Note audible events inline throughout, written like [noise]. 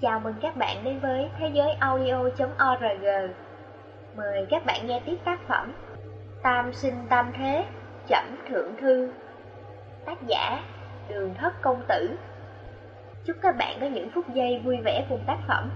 Chào mừng các bạn đến với thế giới audio.org Mời các bạn nghe tiếp tác phẩm Tam sinh tam thế, chẩm thượng thư. Tác giả Đường Thất Công Tử. Chúc các bạn có những phút giây vui vẻ cùng tác phẩm.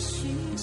Chương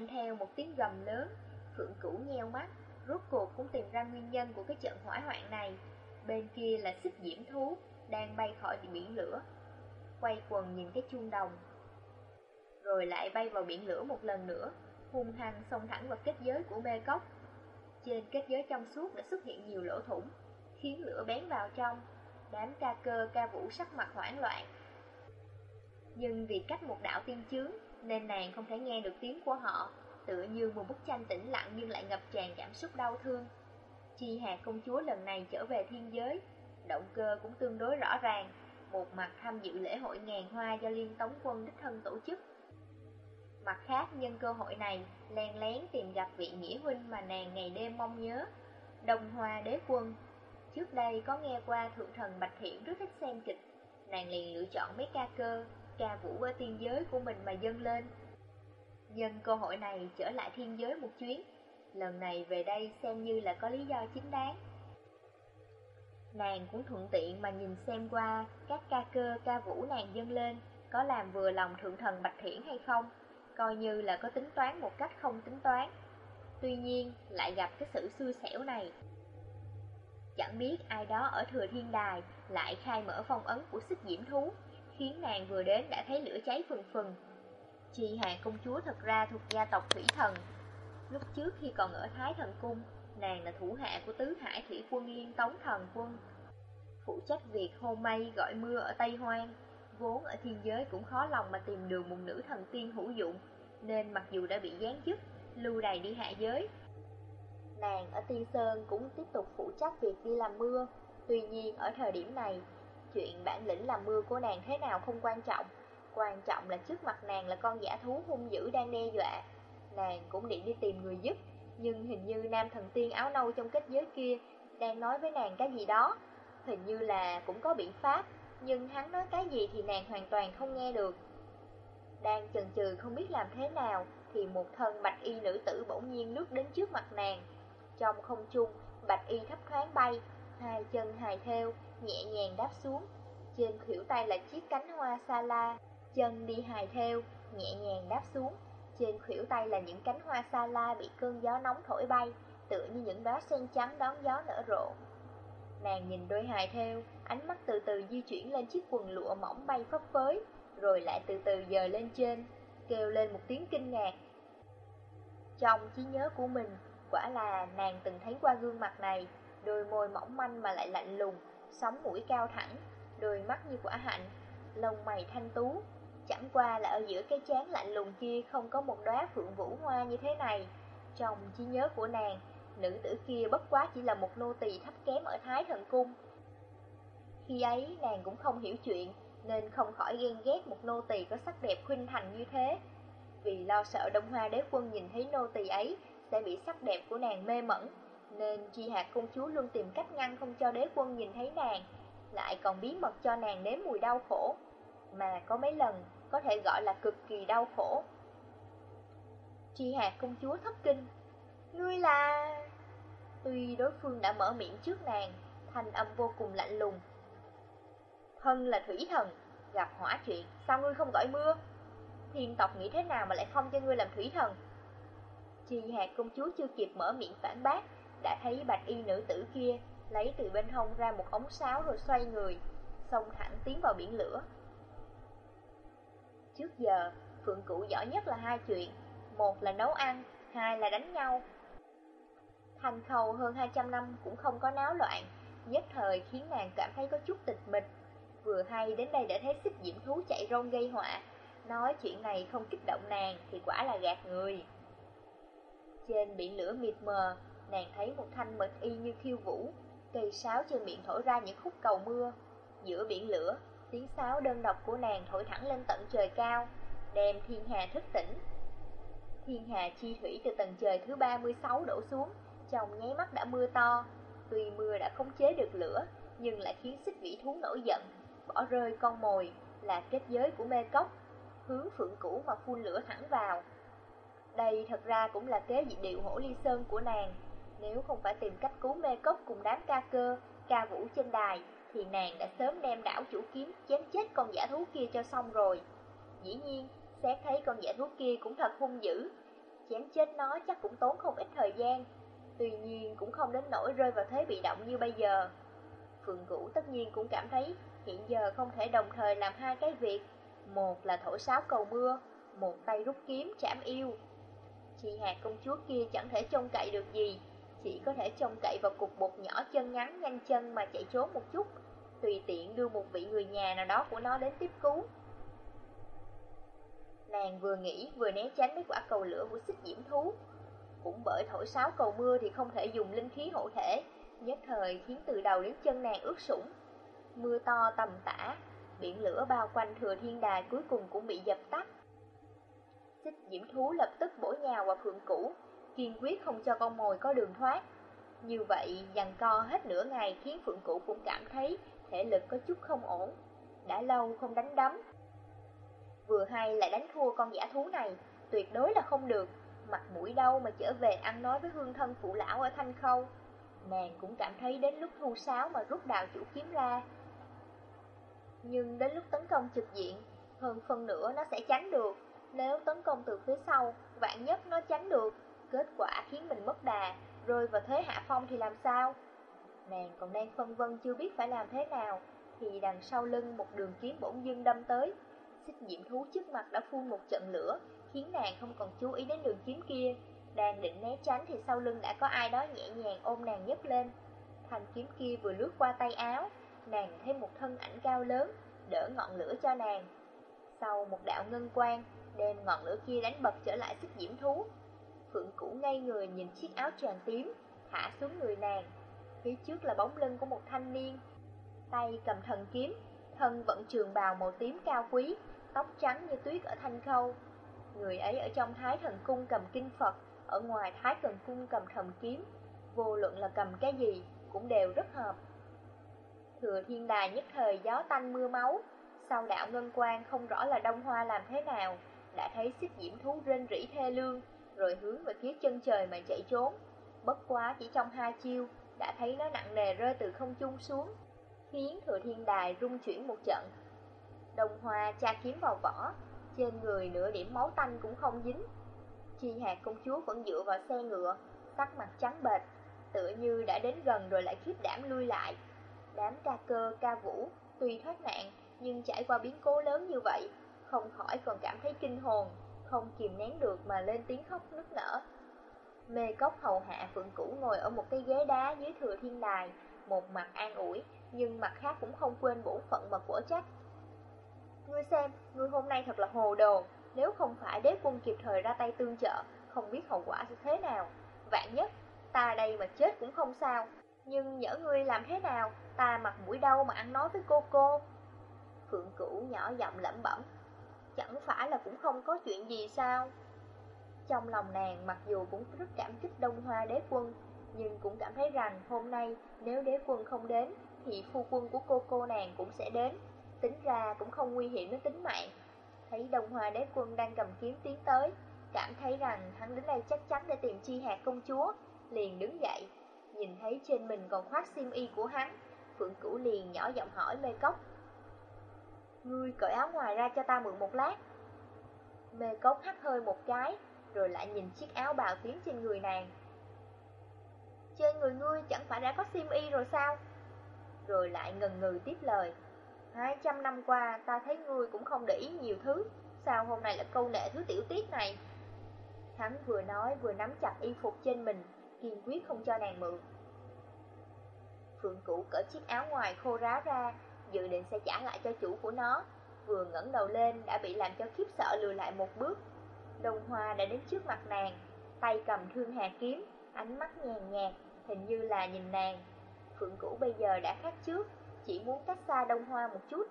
kèm theo một tiếng gầm lớn, phượng cửu nheo mắt, rốt cuộc cũng tìm ra nguyên nhân của cái trận hỏa hoạn này. Bên kia là xích diễm thú, đang bay khỏi biển lửa, quay quần nhìn cái chuông đồng. Rồi lại bay vào biển lửa một lần nữa, hung hăng xông thẳng vào kết giới của mê cốc. Trên kết giới trong suốt đã xuất hiện nhiều lỗ thủng, khiến lửa bén vào trong. Đám ca cơ ca vũ sắc mặt hoảng loạn, nhưng vì cách một đạo tiên chướng nên nàng không thể nghe được tiếng của họ. Tựa như một bức tranh tĩnh lặng Nhưng lại ngập tràn cảm xúc đau thương. Chi Hà công chúa lần này trở về thiên giới, động cơ cũng tương đối rõ ràng, một mặt tham dự lễ hội ngàn hoa do Liên Tống quân đích thân tổ chức. Mặt khác nhân cơ hội này, len lén tìm gặp vị nghĩa huynh mà nàng ngày đêm mong nhớ, Đồng Hoa đế quân. Trước đây có nghe qua thượng thần Bạch Thiện rất thích xem kịch, nàng liền lựa chọn mấy ca cơ, ca vũ ở tiên giới của mình mà dâng lên. Nhân cơ hội này trở lại thiên giới một chuyến, lần này về đây xem như là có lý do chính đáng. Nàng cũng thuận tiện mà nhìn xem qua các ca cơ ca vũ nàng dâng lên có làm vừa lòng thượng thần Bạch Thiển hay không, coi như là có tính toán một cách không tính toán. Tuy nhiên, lại gặp cái sự xui xẻo này. Chẳng biết ai đó ở thừa thiên đài lại khai mở phong ấn của xích diễm thú, khiến nàng vừa đến đã thấy lửa cháy phừng phừng. Chi Hoàng công chúa thật ra thuộc gia tộc Thủy Thần. Lúc trước khi còn ở Thái Thần Cung, nàng là thủ hạ của tứ hải thủy quân liên tống thần quân. Phụ trách việc hôn mây gọi mưa ở Tây Hoang, vốn ở thiên giới cũng khó lòng mà tìm được một nữ thần tiên hữu dụng, nên mặc dù đã bị gián chức, lưu đày đi hạ giới. Nàng ở Tiên Sơn cũng tiếp tục phụ trách việc đi làm mưa, tuy nhiên ở thời điểm này, chuyện bản lĩnh làm mưa của nàng thế nào không quan trọng, quan trọng là trước mặt nàng là con giả thú hung dữ đang đe dọa. Nàng cũng định đi tìm người giúp, nhưng hình như nam thần tiên áo nâu trong kết giới kia đang nói với nàng cái gì đó. Hình như là cũng có biện pháp, nhưng hắn nói cái gì thì nàng hoàn toàn không nghe được. Đang chần chừ không biết làm thế nào, thì một thân bạch y nữ tử bỗng nhiên lướt đến trước mặt nàng. Trong không trung, bạch y thấp thoáng bay, hai chân hài theo, nhẹ nhàng đáp xuống. Trên khuỷu tay là chiếc cánh hoa sa la, chân đi hài theo, nhẹ nhàng đáp xuống. Trên khuỷu tay là những cánh hoa sa la bị cơn gió nóng thổi bay, tựa như những đóa sen trắng đón gió nở rộ. Nàng nhìn đôi hài theo, ánh mắt từ từ di chuyển lên chiếc quần lụa mỏng bay phấp phới, rồi lại từ từ dời lên trên, kêu lên một tiếng kinh ngạc. Trong trí nhớ của mình, quả là nàng từng thấy qua gương mặt này, đôi môi mỏng manh mà lại lạnh lùng, sóng mũi cao thẳng, đôi mắt như quả hạnh, lông mày thanh tú. Chẳng qua là ở giữa cái chán lạnh lùng kia không có một đóa phượng vũ hoa như thế này. Trong trí nhớ của nàng, nữ tử kia bất quá chỉ là một nô tỳ thấp kém ở Thái Thần Cung. Khi ấy nàng cũng không hiểu chuyện, nên không khỏi ghen ghét một nô tỳ có sắc đẹp khuynh thành như thế. Vì lo sợ Đông Hoa đế quân nhìn thấy nô tỳ ấy sẽ bị sắc đẹp của nàng mê mẩn, nên Chi Hạt công chúa luôn tìm cách ngăn không cho đế quân nhìn thấy nàng, lại còn bí mật cho nàng nếm mùi đau khổ, mà có mấy lần có thể gọi là cực kỳ đau khổ. Chi Hạt công chúa thất kinh, ngươi là... Tuy đối phương đã mở miệng trước nàng, thanh âm vô cùng lạnh lùng. Thân là thủy thần, gặp hỏa chuyện, sao ngươi không gọi mưa? Thiên tộc nghĩ thế nào mà lại không cho ngươi làm thủy thần? Chi hạt công chúa chưa kịp mở miệng phản bác, đã thấy bạch y nữ tử kia lấy từ bên hông ra một ống sáo rồi xoay người, xông thẳng tiến vào biển lửa. Trước giờ, Phượng cửu giỏi nhất là hai chuyện, một là nấu ăn, hai là đánh nhau. Thành khâu hơn 200 năm cũng không có náo loạn, nhất thời khiến nàng cảm thấy có chút tịch mịch. Vừa hay đến đây đã thấy xích diễm thú chạy rong gây họa, nói chuyện này không kích động nàng thì quả là gạt người. Trên biển lửa mịt mờ, nàng thấy một thanh mật y như khiêu vũ, cây sáo trên miệng thổi ra những khúc cầu mưa. Giữa biển lửa, tiếng sáo đơn độc của nàng thổi thẳng lên tận trời cao, đem thiên hà thức tỉnh. Thiên hà chi thủy từ tầng trời thứ 36 đổ xuống, trong nháy mắt đã mưa to. Tuy mưa đã khống chế được lửa, nhưng lại khiến xích vĩ thú nổi giận, bỏ rơi con mồi, là kết giới của mê cốc, hướng phượng cũ mà phun lửa thẳng vào. Đây thật ra cũng là kế dị điệu hổ ly sơn của nàng. Nếu không phải tìm cách cứu mê cốc cùng đám ca cơ, ca vũ trên đài, thì nàng đã sớm đem đảo chủ kiếm chém chết con giả thú kia cho xong rồi. Dĩ nhiên, xét thấy con giả thú kia cũng thật hung dữ, chém chết nó chắc cũng tốn không ít thời gian. Tuy nhiên cũng không đến nỗi rơi vào thế bị động như bây giờ. Phượng vũ tất nhiên cũng cảm thấy hiện giờ không thể đồng thời làm hai cái việc. Một là thổi sáo cầu mưa, một tay rút kiếm chạm yêu. Chị hạt công chúa kia chẳng thể trông cậy được gì, chỉ có thể trông cậy vào cục bột nhỏ chân ngắn nhanh chân mà chạy trốn một chút, tùy tiện đưa một vị người nhà nào đó của nó đến tiếp cứu. Nàng vừa nghĩ vừa né tránh mấy quả cầu lửa của xích diễm thú. Cũng bởi thổi sáo cầu mưa thì không thể dùng linh khí hộ thể, nhất thời khiến từ đầu đến chân nàng ướt sũng. Mưa to tầm tã, biển lửa bao quanh thừa thiên đài cuối cùng cũng bị dập tắt. Xích diễm thú lập tức bổ nhào vào phượng cũ, kiên quyết không cho con mồi có đường thoát. Như vậy, dằn co hết nửa ngày khiến phượng Cụ cũng cảm thấy thể lực có chút không ổn. Đã lâu không đánh đấm. Vừa hay lại đánh thua con giả thú này, tuyệt đối là không được. Mặt mũi đâu mà trở về ăn nói với hương thân phụ lão ở Thanh Khâu. Nàng cũng cảm thấy đến lúc thu sáo mà rút đào chủ kiếm ra. Nhưng đến lúc tấn công trực diện, hơn phân nửa nó sẽ tránh được. Nếu tấn công từ phía sau, vạn nhất nó tránh được, kết quả khiến mình mất đà, rơi vào thế hạ phong thì làm sao? Nàng còn đang phân vân chưa biết phải làm thế nào, thì đằng sau lưng một đường kiếm bỗng dưng đâm tới. Xích diễm thú trước mặt đã phun một trận lửa, khiến nàng không còn chú ý đến đường kiếm kia. Đang định né tránh thì sau lưng đã có ai đó nhẹ nhàng ôm nàng nhấc lên. thành kiếm kia vừa lướt qua tay áo, nàng thấy một thân ảnh cao lớn, đỡ ngọn lửa cho nàng. Sau một đạo ngân quang, đem ngọn lửa kia đánh bật trở lại xích diễm thú. Phượng cũ ngay người nhìn chiếc áo tràng tím, thả xuống người nàng. Phía trước là bóng lưng của một thanh niên, tay cầm thần kiếm, thân vận trường bào màu tím cao quý, tóc trắng như tuyết ở thanh khâu. Người ấy ở trong thái thần cung cầm kinh Phật, ở ngoài thái thần cung cầm thần kiếm, vô luận là cầm cái gì cũng đều rất hợp. Thừa thiên đài nhất thời gió tanh mưa máu, sau đạo ngân quang không rõ là đông hoa làm thế nào, đã thấy xích diễm thú rên rỉ thê lương, rồi hướng về phía chân trời mà chạy trốn. Bất quá chỉ trong hai chiêu, đã thấy nó nặng nề rơi từ không trung xuống, khiến thừa thiên đài rung chuyển một trận. Đồng hoa cha kiếm vào vỏ, trên người nửa điểm máu tanh cũng không dính. Chi hạt công chúa vẫn dựa vào xe ngựa, sắc mặt trắng bệch, tựa như đã đến gần rồi lại khiếp đảm lui lại. Đám ca cơ, ca vũ, tuy thoát nạn, nhưng trải qua biến cố lớn như vậy, không khỏi còn cảm thấy kinh hồn, không kìm nén được mà lên tiếng khóc nức nở. Mê cốc hầu hạ phượng cũ ngồi ở một cái ghế đá dưới thừa thiên đài, một mặt an ủi, nhưng mặt khác cũng không quên bổn phận mà của trách. Ngươi xem, ngươi hôm nay thật là hồ đồ, nếu không phải đế quân kịp thời ra tay tương trợ, không biết hậu quả sẽ thế nào. Vạn nhất, ta đây mà chết cũng không sao, nhưng nhỡ ngươi làm thế nào, ta mặt mũi đâu mà ăn nói với cô cô. Phượng cửu nhỏ giọng lẩm bẩm, chẳng phải là cũng không có chuyện gì sao? Trong lòng nàng mặc dù cũng rất cảm kích Đông Hoa đế quân, nhưng cũng cảm thấy rằng hôm nay nếu đế quân không đến, thì phu quân của cô cô nàng cũng sẽ đến. Tính ra cũng không nguy hiểm đến tính mạng. Thấy Đông Hoa đế quân đang cầm kiếm tiến tới, cảm thấy rằng hắn đến đây chắc chắn để tìm chi hạt công chúa, liền đứng dậy. Nhìn thấy trên mình còn khoác xiêm y của hắn, Phượng Cửu liền nhỏ giọng hỏi mê cốc. Ngươi cởi áo ngoài ra cho ta mượn một lát. Mê cốc hắt hơi một cái, rồi lại nhìn chiếc áo bào tuyến trên người nàng. Trên người ngươi chẳng phải đã có sim y rồi sao? Rồi lại ngần ngừ tiếp lời. Hai trăm năm qua ta thấy ngươi cũng không để ý nhiều thứ, sao hôm nay là câu nệ thứ tiểu tiết này? Hắn vừa nói vừa nắm chặt y phục trên mình, kiên quyết không cho nàng mượn. Phượng Cũ cởi chiếc áo ngoài khô ráo ra, dự định sẽ trả lại cho chủ của nó. Vừa ngẩng đầu lên đã bị làm cho khiếp sợ lùi lại một bước. Đồng Hoa đã đến trước mặt nàng, tay cầm thương hà kiếm, ánh mắt nhàn nhạt, hình như là nhìn nàng. Phượng Cũ bây giờ đã khác trước, chỉ muốn cách xa Đông Hoa một chút.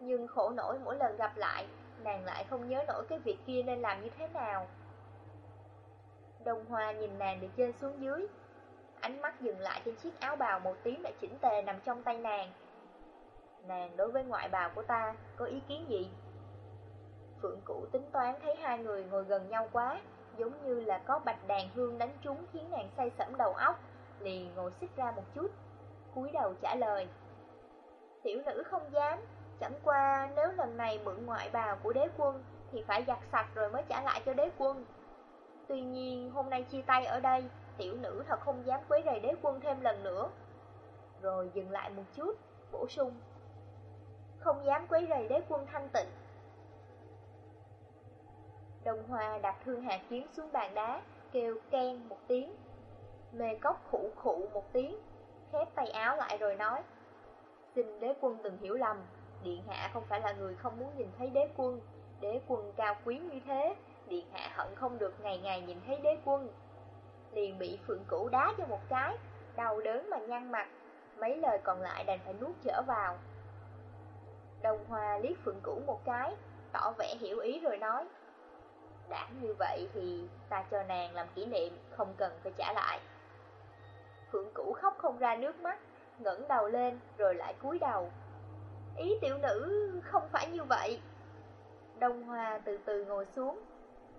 Nhưng khổ nổi mỗi lần gặp lại, nàng lại không nhớ nổi cái việc kia nên làm như thế nào. Đông Hoa nhìn nàng từ trên xuống dưới, ánh mắt dừng lại trên chiếc áo bào màu tím đã chỉnh tề nằm trong tay nàng. Nàng đối với ngoại bào của ta có ý kiến gì? Phượng Cũ tính toán thấy hai người ngồi gần nhau quá, giống như là có bạch đàn hương đánh trúng khiến nàng say sẩm đầu óc, liền ngồi xích ra một chút, cúi đầu trả lời. Tiểu nữ không dám, chẳng qua nếu lần này mượn ngoại bào của đế quân thì phải giặt sạch rồi mới trả lại cho đế quân. Tuy nhiên hôm nay chia tay ở đây, tiểu nữ thật không dám quấy rầy đế quân thêm lần nữa. Rồi dừng lại một chút, bổ sung. Không dám quấy rầy đế quân thanh tịnh. Đồng hòa đặt thương hạt kiếm xuống bàn đá, kêu ken một tiếng. Mê cốc khủ khụ một tiếng, khép tay áo lại rồi nói. Xin đế quân đừng hiểu lầm, Điện Hạ không phải là người không muốn nhìn thấy đế quân. Đế quân cao quý như thế, Điện Hạ hận không được ngày ngày nhìn thấy đế quân. liền bị Phượng Cửu đá cho một cái, đau đớn mà nhăn mặt, mấy lời còn lại đành phải nuốt trở vào. Đồng Hoa liếc Phượng Cửu một cái, tỏ vẻ hiểu ý rồi nói, đã như vậy thì ta cho nàng làm kỷ niệm, không cần phải trả lại. Phượng Cửu khóc không ra nước mắt, ngẩng đầu lên rồi lại cúi đầu. Ý tiểu nữ không phải như vậy. Đông Hoa từ từ ngồi xuống.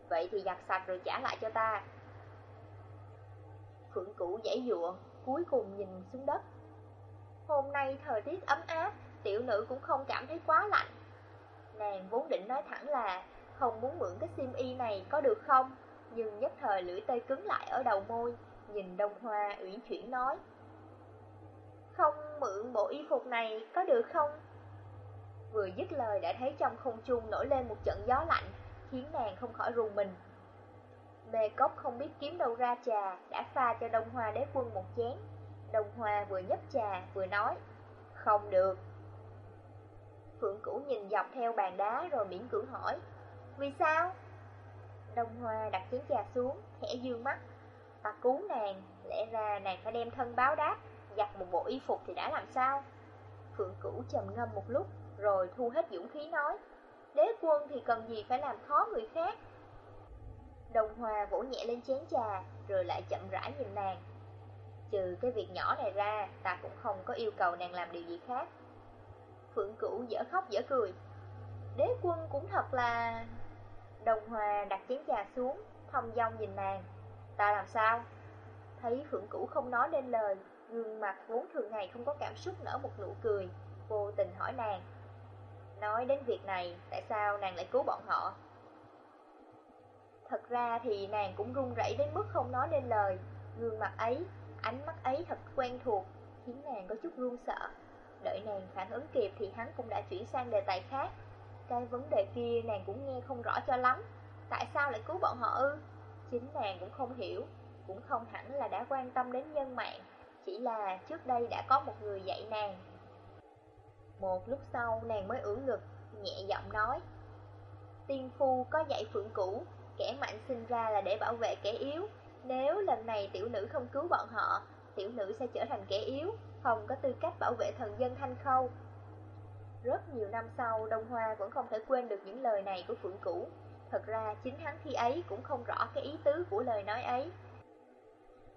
Vậy thì giặt sạch rồi trả lại cho ta. Phượng Cửu giải dụa, cuối cùng nhìn xuống đất. Hôm nay thời tiết ấm áp, tiểu nữ cũng không cảm thấy quá lạnh. Nàng vốn định nói thẳng là không muốn mượn cái sim y này có được không? Nhưng nhất thời lưỡi tê cứng lại ở đầu môi, nhìn Đông Hoa uyển chuyển nói. Không mượn bộ y phục này có được không? Vừa dứt lời đã thấy trong không trung nổi lên một trận gió lạnh, khiến nàng không khỏi rùng mình. Mê cốc không biết kiếm đâu ra trà, đã pha cho Đông Hoa đế quân một chén. Đông Hoa vừa nhấp trà vừa nói, không được. Phượng Cửu nhìn dọc theo bàn đá rồi miễn cưỡng hỏi, vì sao? Đông Hoa đặt chén trà xuống, khẽ dương mắt. Ta cứu nàng, lẽ ra nàng phải đem thân báo đáp, giặt một bộ y phục thì đã làm sao? Phượng Cửu trầm ngâm một lúc, rồi thu hết dũng khí nói. Đế quân thì cần gì phải làm khó người khác? Đồng Hoa vỗ nhẹ lên chén trà, rồi lại chậm rãi nhìn nàng. Trừ cái việc nhỏ này ra, ta cũng không có yêu cầu nàng làm điều gì khác. Phượng Cửu dở khóc dở cười. Đế quân cũng thật là... Đồng Hòa đặt chén trà xuống, thông dong nhìn nàng. Ta làm sao? Thấy Phượng Cửu không nói nên lời, gương mặt vốn thường ngày không có cảm xúc nở một nụ cười, vô tình hỏi nàng. Nói đến việc này, tại sao nàng lại cứu bọn họ? Thật ra thì nàng cũng run rẩy đến mức không nói nên lời, gương mặt ấy, ánh mắt ấy thật quen thuộc, khiến nàng có chút run sợ. Đợi nàng phản ứng kịp thì hắn cũng đã chuyển sang đề tài khác. Cái vấn đề kia nàng cũng nghe không rõ cho lắm. Tại sao lại cứu bọn họ ư? Chính nàng cũng không hiểu. Cũng không hẳn là đã quan tâm đến nhân mạng. Chỉ là trước đây đã có một người dạy nàng. Một lúc sau, nàng mới ưỡn ngực, Nhẹ giọng nói. Tiên phu có dạy phượng cũ Kẻ mạnh sinh ra là để bảo vệ kẻ yếu. Nếu lần này tiểu nữ không cứu bọn họ, Tiểu nữ sẽ trở thành kẻ yếu. Không có tư cách bảo vệ thần dân thanh khâu rất nhiều năm sau, Đông Hoa vẫn không thể quên được những lời này của Phượng Cửu. Thật ra, chính hắn khi ấy cũng không rõ cái ý tứ của lời nói ấy.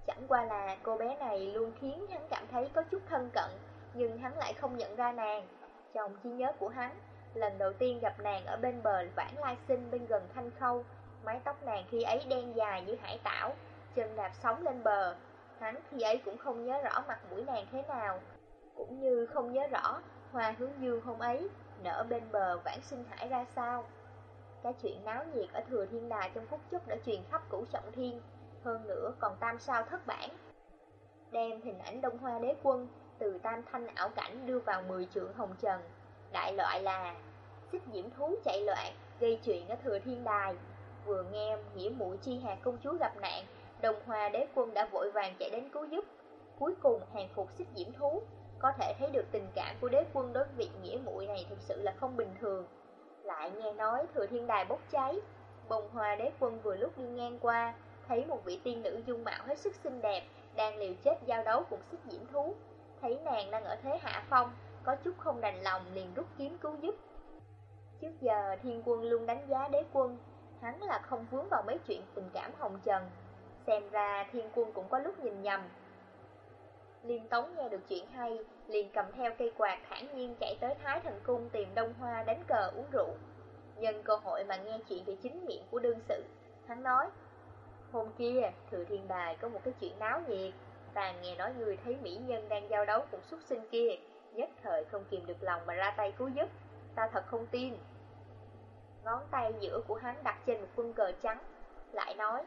Chẳng qua là cô bé này luôn khiến hắn cảm thấy có chút thân cận, nhưng hắn lại không nhận ra nàng. Trong trí nhớ của hắn, lần đầu tiên gặp nàng ở bên bờ vãn lai sinh bên gần thanh khâu, mái tóc nàng khi ấy đen dài như hải tảo, chân đạp sóng lên bờ. Hắn khi ấy cũng không nhớ rõ mặt mũi nàng thế nào, cũng như không nhớ rõ Hoa hướng dương hôm ấy nở bên bờ vãng sinh hải ra sao. Cái chuyện náo nhiệt ở Thừa Thiên Đài trong phút chốc đã truyền khắp cửu trọng thiên, hơn nữa còn tam sao thất bản. Đem hình ảnh Đông Hoa đế quân từ tam thanh ảo cảnh đưa vào 10 trượng hồng trần. Đại loại là xích diễm thú chạy loạn, gây chuyện ở Thừa Thiên Đài. Vừa nghe nghĩa mũi chi hạt công chúa gặp nạn, đồng hòa đế quân đã vội vàng chạy đến cứu giúp. Cuối cùng hàng phục xích diễm thú, có thể thấy được tình cảm của đế quân đối với vị nghĩa muội này thực sự là không bình thường. Lại nghe nói thừa thiên đài bốc cháy, bồng hòa đế quân vừa lúc đi ngang qua, thấy một vị tiên nữ dung mạo hết sức xinh đẹp, đang liều chết giao đấu cùng xích diễm thú. Thấy nàng đang ở thế hạ phong, có chút không đành lòng liền rút kiếm cứu giúp. Trước giờ thiên quân luôn đánh giá đế quân, hắn là không vướng vào mấy chuyện tình cảm hồng trần. Xem ra thiên quân cũng có lúc nhìn nhầm, Liên Tống nghe được chuyện hay, liền cầm theo cây quạt thản nhiên chạy tới Thái Thần Cung tìm Đông Hoa đánh cờ uống rượu. Nhân cơ hội mà nghe chuyện về chính miệng của đương sự, hắn nói, Hôm kia, Thừa Thiên Đài có một cái chuyện náo nhiệt, ta nghe nói người thấy mỹ nhân đang giao đấu cùng xuất sinh kia, nhất thời không kìm được lòng mà ra tay cứu giúp, ta thật không tin. Ngón tay giữa của hắn đặt trên một quân cờ trắng, lại nói,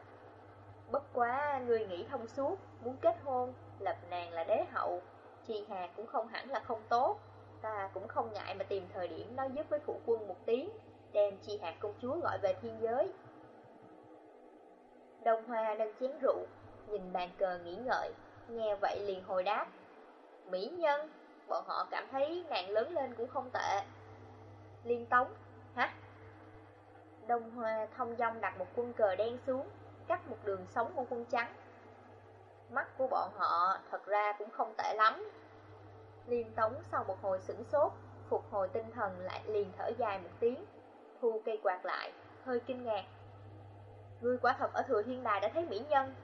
Bất quá, người nghĩ thông suốt, muốn kết hôn, lập nàng là đế hậu, Chi Hà cũng không hẳn là không tốt. Ta cũng không ngại mà tìm thời điểm nói giúp với phụ quân một tiếng, đem Chi Hạt công chúa gọi về thiên giới. Đông Hoa nâng chén rượu, nhìn bàn cờ nghĩ ngợi, nghe vậy liền hồi đáp. Mỹ nhân, bọn họ cảm thấy nàng lớn lên cũng không tệ. Liên Tống, hả? Đông Hoa thông dong đặt một quân cờ đen xuống, cắt một đường sống của quân trắng. Mắt của bọn họ thật ra cũng không tệ lắm. Liên tống sau một hồi sửng sốt Phục hồi tinh thần lại liền thở dài một tiếng Thu cây quạt lại, hơi kinh ngạc. Ngươi quả thật ở thừa thiên đài đã thấy mỹ nhân.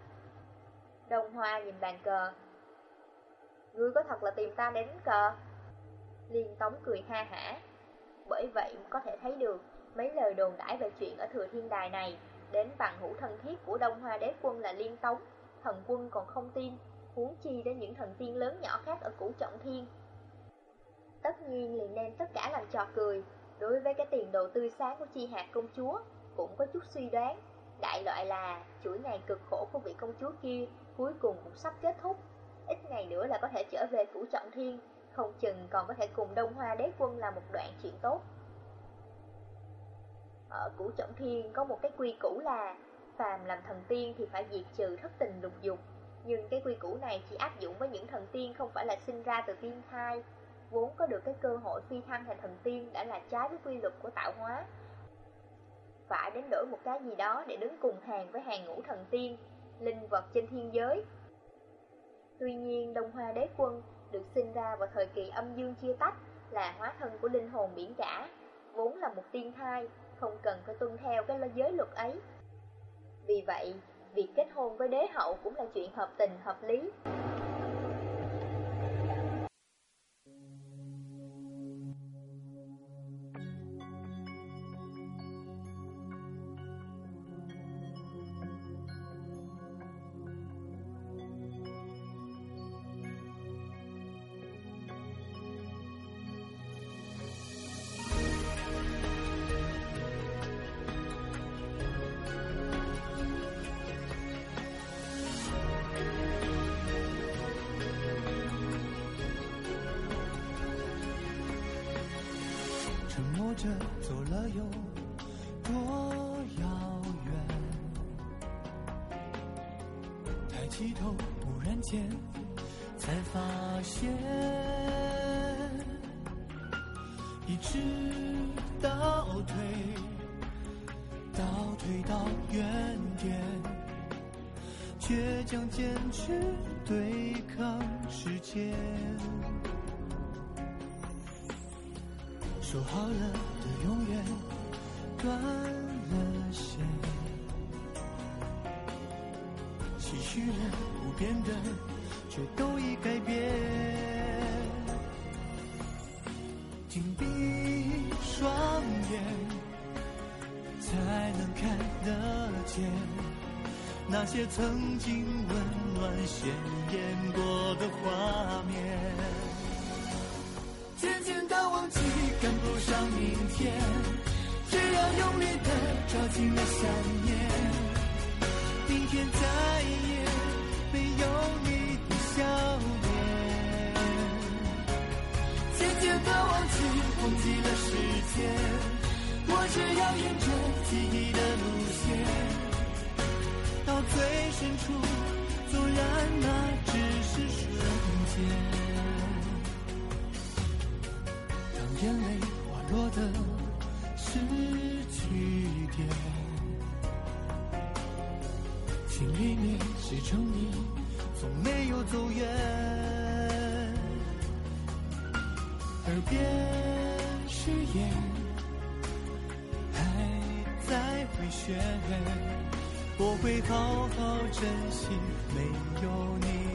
Đồng hoa nhìn bàn cờ. Ngươi có thật là tìm ta đến cờ? Liên tống cười ha hả. Bởi vậy có thể thấy được Mấy lời đồn đãi về chuyện ở thừa thiên đài này. Đến bằng hữu thân thiết của Đông Hoa đế quân là Liên Tống, Thần quân còn không tin, Huống chi đến những thần tiên lớn nhỏ khác ở cửu trọng thiên. Tất nhiên liền đem tất cả làm trò cười, Đối với cái tiền đồ tươi sáng của chi hạt công chúa Cũng có chút suy đoán, Đại loại là chuỗi ngày cực khổ của vị công chúa kia Cuối cùng cũng sắp kết thúc. Ít ngày nữa là có thể trở về cửu trọng thiên, Không chừng còn có thể cùng Đông Hoa đế quân là một đoạn chuyện tốt ở cửu trọng thiên có một cái quy củ là Phàm làm thần tiên thì phải diệt trừ thất tình lục dục. Nhưng cái quy củ này chỉ áp dụng với những thần tiên không phải là sinh ra từ tiên thai. Vốn có được cái cơ hội phi thăng thành thần tiên đã là trái với quy luật của tạo hóa. Phải đến đổi một cái gì đó để đứng cùng hàng với hàng ngũ thần tiên, Linh vật trên thiên giới. Tuy nhiên, Đông Hoa Đế Quân được sinh ra vào thời kỳ âm dương chia tách Là hóa thân của linh hồn biển cả, Vốn là một tiên thai không cần phải tuân theo cái giới luật ấy. Vì vậy, việc kết hôn với đế hậu cũng là chuyện hợp tình hợp lý. 曾经的是句点，心里面始终你从没有走远，耳边誓言还在回旋，我会好好珍惜没有你。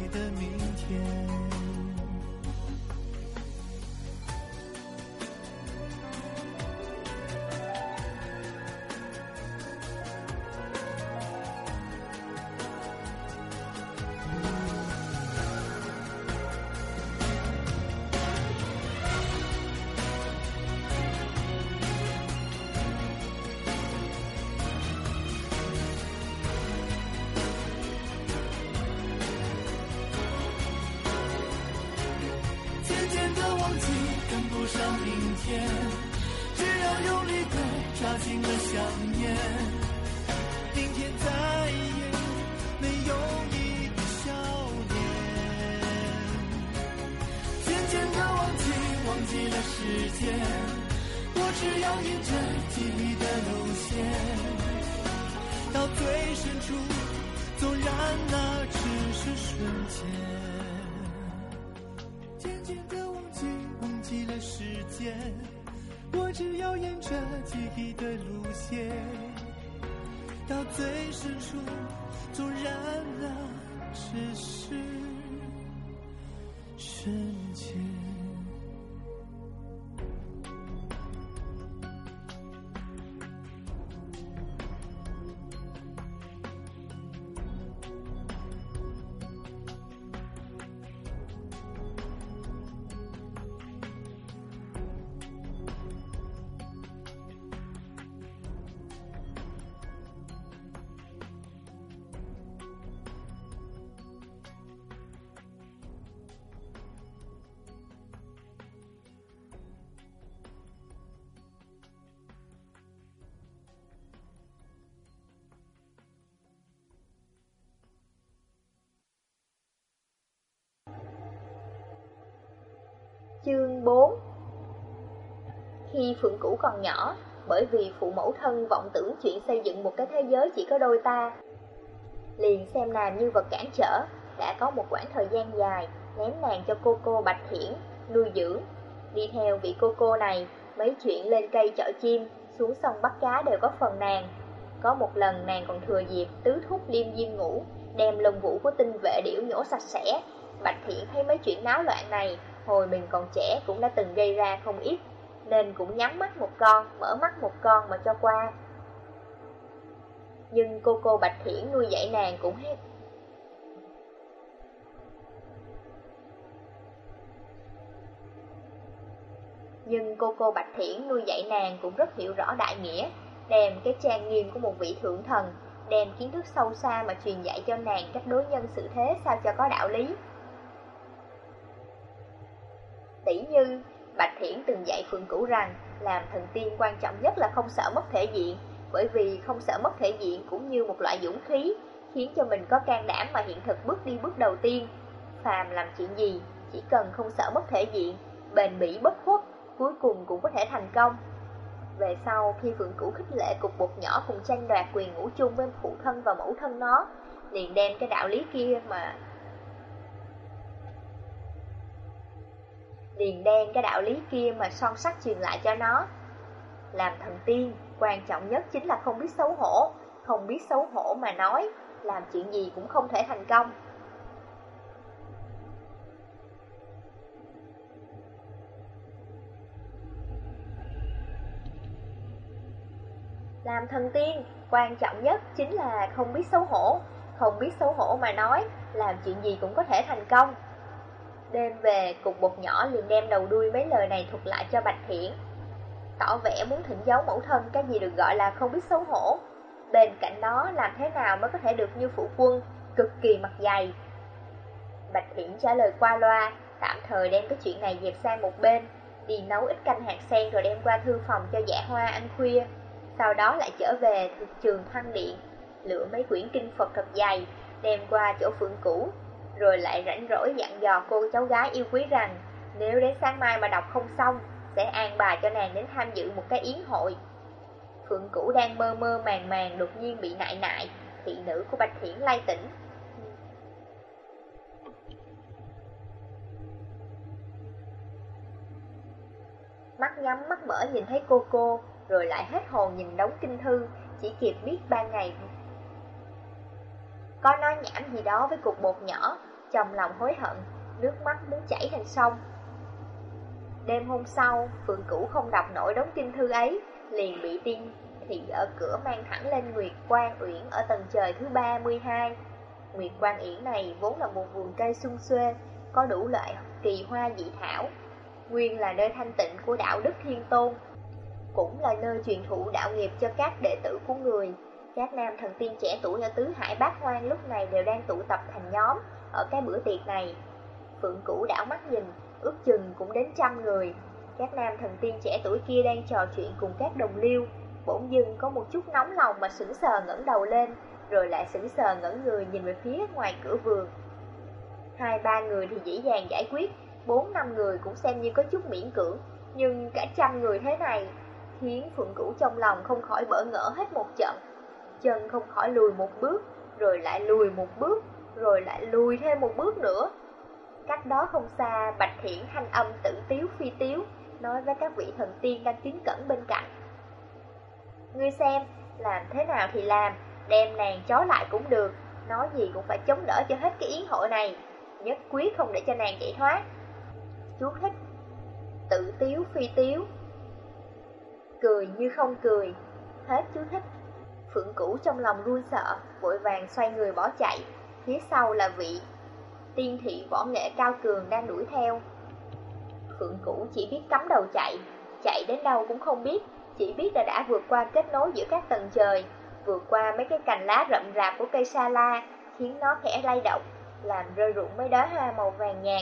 Chương 4 Khi Phượng cũ còn nhỏ, bởi vì phụ mẫu thân vọng tưởng chuyện xây dựng một cái thế giới chỉ có đôi ta, liền xem nàng như vật cản trở, đã có một quãng thời gian dài, ném nàng cho cô cô Bạch Thiển, nuôi dưỡng. Đi theo vị cô cô này, mấy chuyện lên cây chợ chim, xuống sông bắt cá đều có phần nàng. Có một lần nàng còn thừa dịp tứ thúc liêm diêm ngủ, đem lông vũ của tinh vệ điểu nhổ sạch sẽ. Bạch Thiển thấy mấy chuyện náo loạn này, Hồi mình còn trẻ cũng đã từng gây ra không ít Nên cũng nhắm mắt một con, mở mắt một con mà cho qua. Nhưng cô cô Bạch Thiển nuôi dạy nàng cũng hết. Nhưng cô cô Bạch Thiển nuôi dạy nàng cũng rất hiểu rõ đại nghĩa Đem cái trang nghiêm của một vị thượng thần Đem kiến thức sâu xa mà truyền dạy cho nàng cách đối nhân xử thế sao cho có đạo lý. Tỷ như, Bạch Thiển từng dạy Phượng Cửu rằng làm thần tiên quan trọng nhất là không sợ mất thể diện, bởi vì không sợ mất thể diện cũng như một loại dũng khí, khiến cho mình có can đảm mà hiện thực bước đi bước đầu tiên. Phàm làm chuyện gì, chỉ cần không sợ mất thể diện, bền bỉ bất khuất, cuối cùng cũng có thể thành công. Về sau, khi Phượng Cửu khích lệ cục bột nhỏ cùng tranh đoạt quyền ngủ chung với phụ thân và mẫu thân nó, liền đem cái đạo lý kia mà liền đen cái đạo lý kia mà son sắc truyền lại cho nó. Làm thần tiên, quan trọng nhất chính là không biết xấu hổ, không biết xấu hổ mà nói, làm chuyện gì cũng không thể thành công. Làm thần tiên, quan trọng nhất chính là không biết xấu hổ, không biết xấu hổ mà nói, làm chuyện gì cũng có thể thành công. Đêm về, cục bột nhỏ liền đem đầu đuôi mấy lời này thuật lại cho Bạch Thiển. Tỏ vẻ muốn thỉnh giấu mẫu thân cái gì được gọi là không biết xấu hổ. Bên cạnh đó, làm thế nào mới có thể được như phụ quân, cực kỳ mặt dày. Bạch Thiển trả lời qua loa, tạm thời đem cái chuyện này dẹp sang một bên, đi nấu ít canh hạt sen rồi đem qua thư phòng cho dạ hoa ăn khuya. Sau đó lại trở về thực trường Thanh điện, lựa mấy quyển kinh Phật thật dày, đem qua chỗ phượng cũ, rồi lại rảnh rỗi dặn dò cô cháu gái yêu quý rằng nếu đến sáng mai mà đọc không xong, sẽ an bài cho nàng đến tham dự một cái yến hội. Phượng Cửu đang mơ mơ màng màng đột nhiên bị nại nại, thị nữ của Bạch Thiển lay tỉnh. Mắt nhắm mắt mở nhìn thấy cô cô, rồi lại hết hồn nhìn đống kinh thư, chỉ kịp biết ban ngày có nói nhảm gì đó với cục bột nhỏ, trong lòng hối hận, nước mắt muốn chảy thành sông. Đêm hôm sau, Phượng Cửu không đọc nổi đống kinh thư ấy, liền bị tiên thì ở cửa mang thẳng lên Nguyệt Quan Uyển ở tầng trời thứ 32. Nguyệt Quan Uyển này vốn là một vườn cây sung xuê, có đủ loại kỳ hoa dị thảo, nguyên là nơi thanh tịnh của đạo đức thiên tôn, cũng là nơi truyền thụ đạo nghiệp cho các đệ tử của người. Các nam thần tiên trẻ tuổi ở tứ hải bát hoang lúc này đều đang tụ tập thành nhóm ở cái bữa tiệc này. Phượng Cửu đảo mắt nhìn, ước chừng cũng đến trăm người. Các nam thần tiên trẻ tuổi kia đang trò chuyện cùng các đồng liêu. Bỗng dưng có một chút nóng lòng mà sững sờ ngẩng đầu lên, rồi lại sững sờ ngẩng người nhìn về phía ngoài cửa vườn. Hai ba người thì dễ dàng giải quyết, bốn năm người cũng xem như có chút miễn cưỡng, nhưng cả trăm người thế này khiến Phượng Cửu trong lòng không khỏi bỡ ngỡ hết một trận chân không khỏi lùi một bước, rồi lại lùi một bước, rồi lại lùi thêm một bước nữa. Cách đó không xa, Bạch Thiển thanh âm tự tiếu phi tiếu, nói với các vị thần tiên đang kính cẩn bên cạnh. Ngươi xem, làm thế nào thì làm, đem nàng chó lại cũng được, nói gì cũng phải chống đỡ cho hết cái yến hội này, nhất quyết không để cho nàng chạy thoát. Chú thích, tự tiếu phi tiếu, cười như không cười, hết chú thích. Phượng Cửu trong lòng run sợ, vội vàng xoay người bỏ chạy, phía sau là vị tiên thị võ nghệ cao cường đang đuổi theo. Phượng Cũ chỉ biết cắm đầu chạy, chạy đến đâu cũng không biết, chỉ biết là đã vượt qua kết nối giữa các tầng trời, vượt qua mấy cái cành lá rậm rạp của cây sa la, khiến nó khẽ lay động, làm rơi rụng mấy đóa hoa màu vàng nhạt.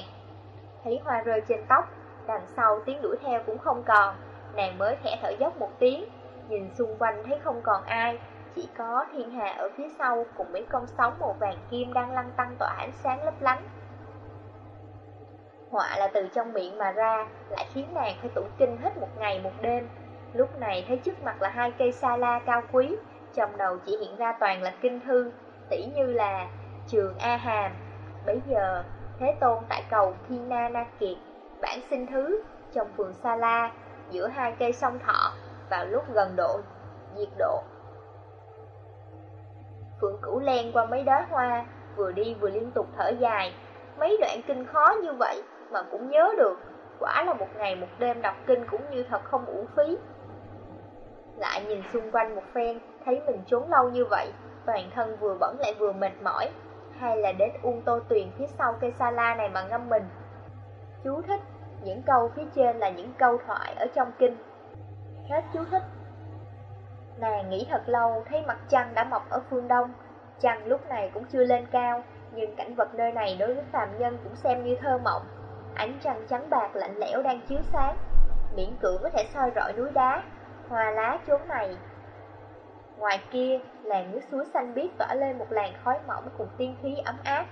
Thấy hoa rơi trên tóc, đằng sau tiếng đuổi theo cũng không còn, nàng mới khẽ thở dốc một tiếng, nhìn xung quanh thấy không còn ai, chỉ có thiên hà ở phía sau cùng mấy con sóng màu vàng kim đang lăn tăng tỏa ánh sáng lấp lánh. Họa là từ trong miệng mà ra, lại khiến nàng phải tủ kinh hết một ngày một đêm. Lúc này thấy trước mặt là hai cây sa la cao quý, trong đầu chỉ hiện ra toàn là kinh thư, tỉ như là Trường A Hàm. bây giờ, Thế Tôn tại cầu Thiên Na Na Kiệt, bản sinh thứ, trong vườn sa la, giữa hai cây sông thọ, vào lúc gần độ, diệt độ. Phượng Cửu len qua mấy đóa hoa, vừa đi vừa liên tục thở dài. Mấy đoạn kinh khó như vậy mà cũng nhớ được, quả là một ngày một đêm đọc kinh cũng như thật không uổng phí. Lại nhìn xung quanh một phen, thấy mình trốn lâu như vậy, toàn thân vừa bẩn lại vừa mệt mỏi, hay là đến Uông Tô Tuyền phía sau cây sa la này mà ngâm mình. Chú thích, những câu phía trên là những câu thoại ở trong kinh. Hết chú thích. Nàng nghĩ thật lâu, thấy mặt trăng đã mọc ở phương đông. Trăng lúc này cũng chưa lên cao, nhưng cảnh vật nơi này đối với phàm nhân cũng xem như thơ mộng. Ánh trăng trắng bạc lạnh lẽo đang chiếu sáng, miễn cưỡng có thể soi rọi núi đá, hoa lá chốn này. Ngoài kia, làn nước suối xanh biếc tỏa lên một làn khói mỏng cùng tiên khí ấm áp.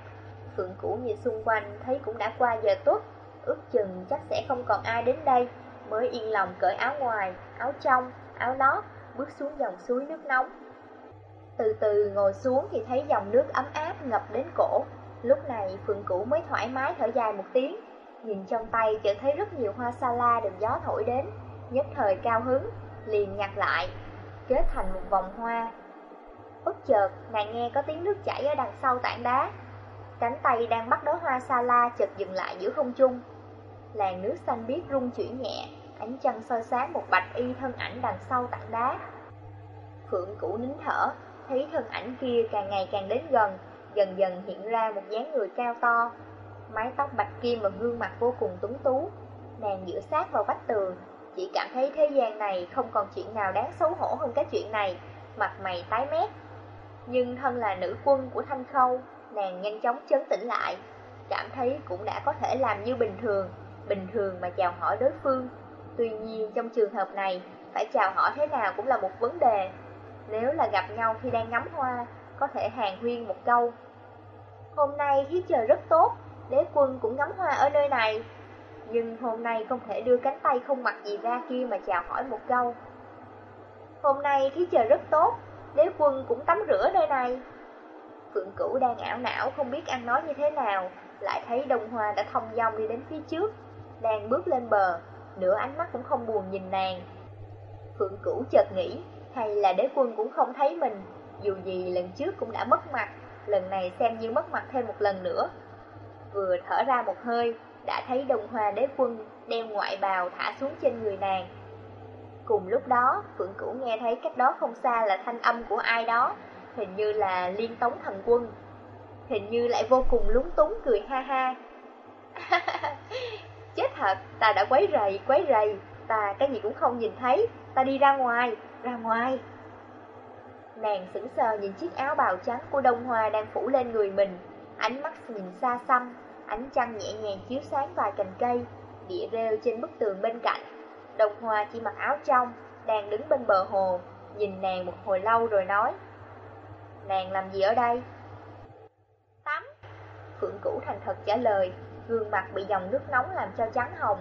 Phượng Cũ nhìn xung quanh thấy cũng đã qua giờ tuất, ước chừng chắc sẽ không còn ai đến đây, mới yên lòng cởi áo ngoài, áo trong, áo lót, bước xuống dòng suối nước nóng. Từ từ ngồi xuống thì thấy dòng nước ấm áp ngập đến cổ. Lúc này Phượng Cửu mới thoải mái thở dài một tiếng, nhìn trong tay chợt thấy rất nhiều hoa sa la được gió thổi đến, nhất thời cao hứng, liền nhặt lại, kết thành một vòng hoa. Bất chợt, nàng nghe có tiếng nước chảy ở đằng sau tảng đá. Cánh tay đang bắt đóa hoa sa la chợt dừng lại giữa không trung. Làn nước xanh biếc rung chuyển nhẹ, ánh trăng soi sáng một bạch y thân ảnh đằng sau tảng đá. Phượng cũ nín thở, thấy thân ảnh kia càng ngày càng đến gần, dần dần hiện ra một dáng người cao to. Mái tóc bạch kim và gương mặt vô cùng tuấn tú. Nàng dựa sát vào vách tường, chỉ cảm thấy thế gian này không còn chuyện nào đáng xấu hổ hơn cái chuyện này, mặt mày tái mét. Nhưng thân là nữ quân của Thanh Khâu, nàng nhanh chóng chấn tĩnh lại, cảm thấy cũng đã có thể làm như bình thường, bình thường mà chào hỏi đối phương. Tuy nhiên trong trường hợp này, phải chào hỏi thế nào cũng là một vấn đề. Nếu là gặp nhau khi đang ngắm hoa, có thể hàng huyên một câu. Hôm nay khí trời rất tốt, đế quân cũng ngắm hoa ở nơi này. Nhưng hôm nay không thể đưa cánh tay không mặc gì ra kia mà chào hỏi một câu. Hôm nay khí trời rất tốt, đế quân cũng tắm rửa nơi này. Phượng Cửu đang ảo não không biết ăn nói như thế nào, lại thấy đồng hoa đã thông dong đi đến phía trước, đang bước lên bờ, nửa ánh mắt cũng không buồn nhìn nàng. Phượng Cửu chợt nghĩ, hay là đế quân cũng không thấy mình, dù gì lần trước cũng đã mất mặt, lần này xem như mất mặt thêm một lần nữa. Vừa thở ra một hơi, đã thấy đồng hoa đế quân đem ngoại bào thả xuống trên người nàng. Cùng lúc đó, Phượng Cửu nghe thấy cách đó không xa là thanh âm của ai đó, hình như là liên tống thần quân. Hình như lại vô cùng lúng túng cười ha ha. [laughs] Chết thật, ta đã quấy rầy, quấy rầy, ta cái gì cũng không nhìn thấy, ta đi ra ngoài, ra ngoài. Nàng sững sờ nhìn chiếc áo bào trắng của đông hoa đang phủ lên người mình, ánh mắt nhìn xa xăm, ánh trăng nhẹ nhàng chiếu sáng vài cành cây, địa rêu trên bức tường bên cạnh. Đông hoa chỉ mặc áo trong, đang đứng bên bờ hồ, nhìn nàng một hồi lâu rồi nói. Nàng làm gì ở đây? Tắm. Phượng Cửu thành thật trả lời, gương mặt bị dòng nước nóng làm cho trắng hồng.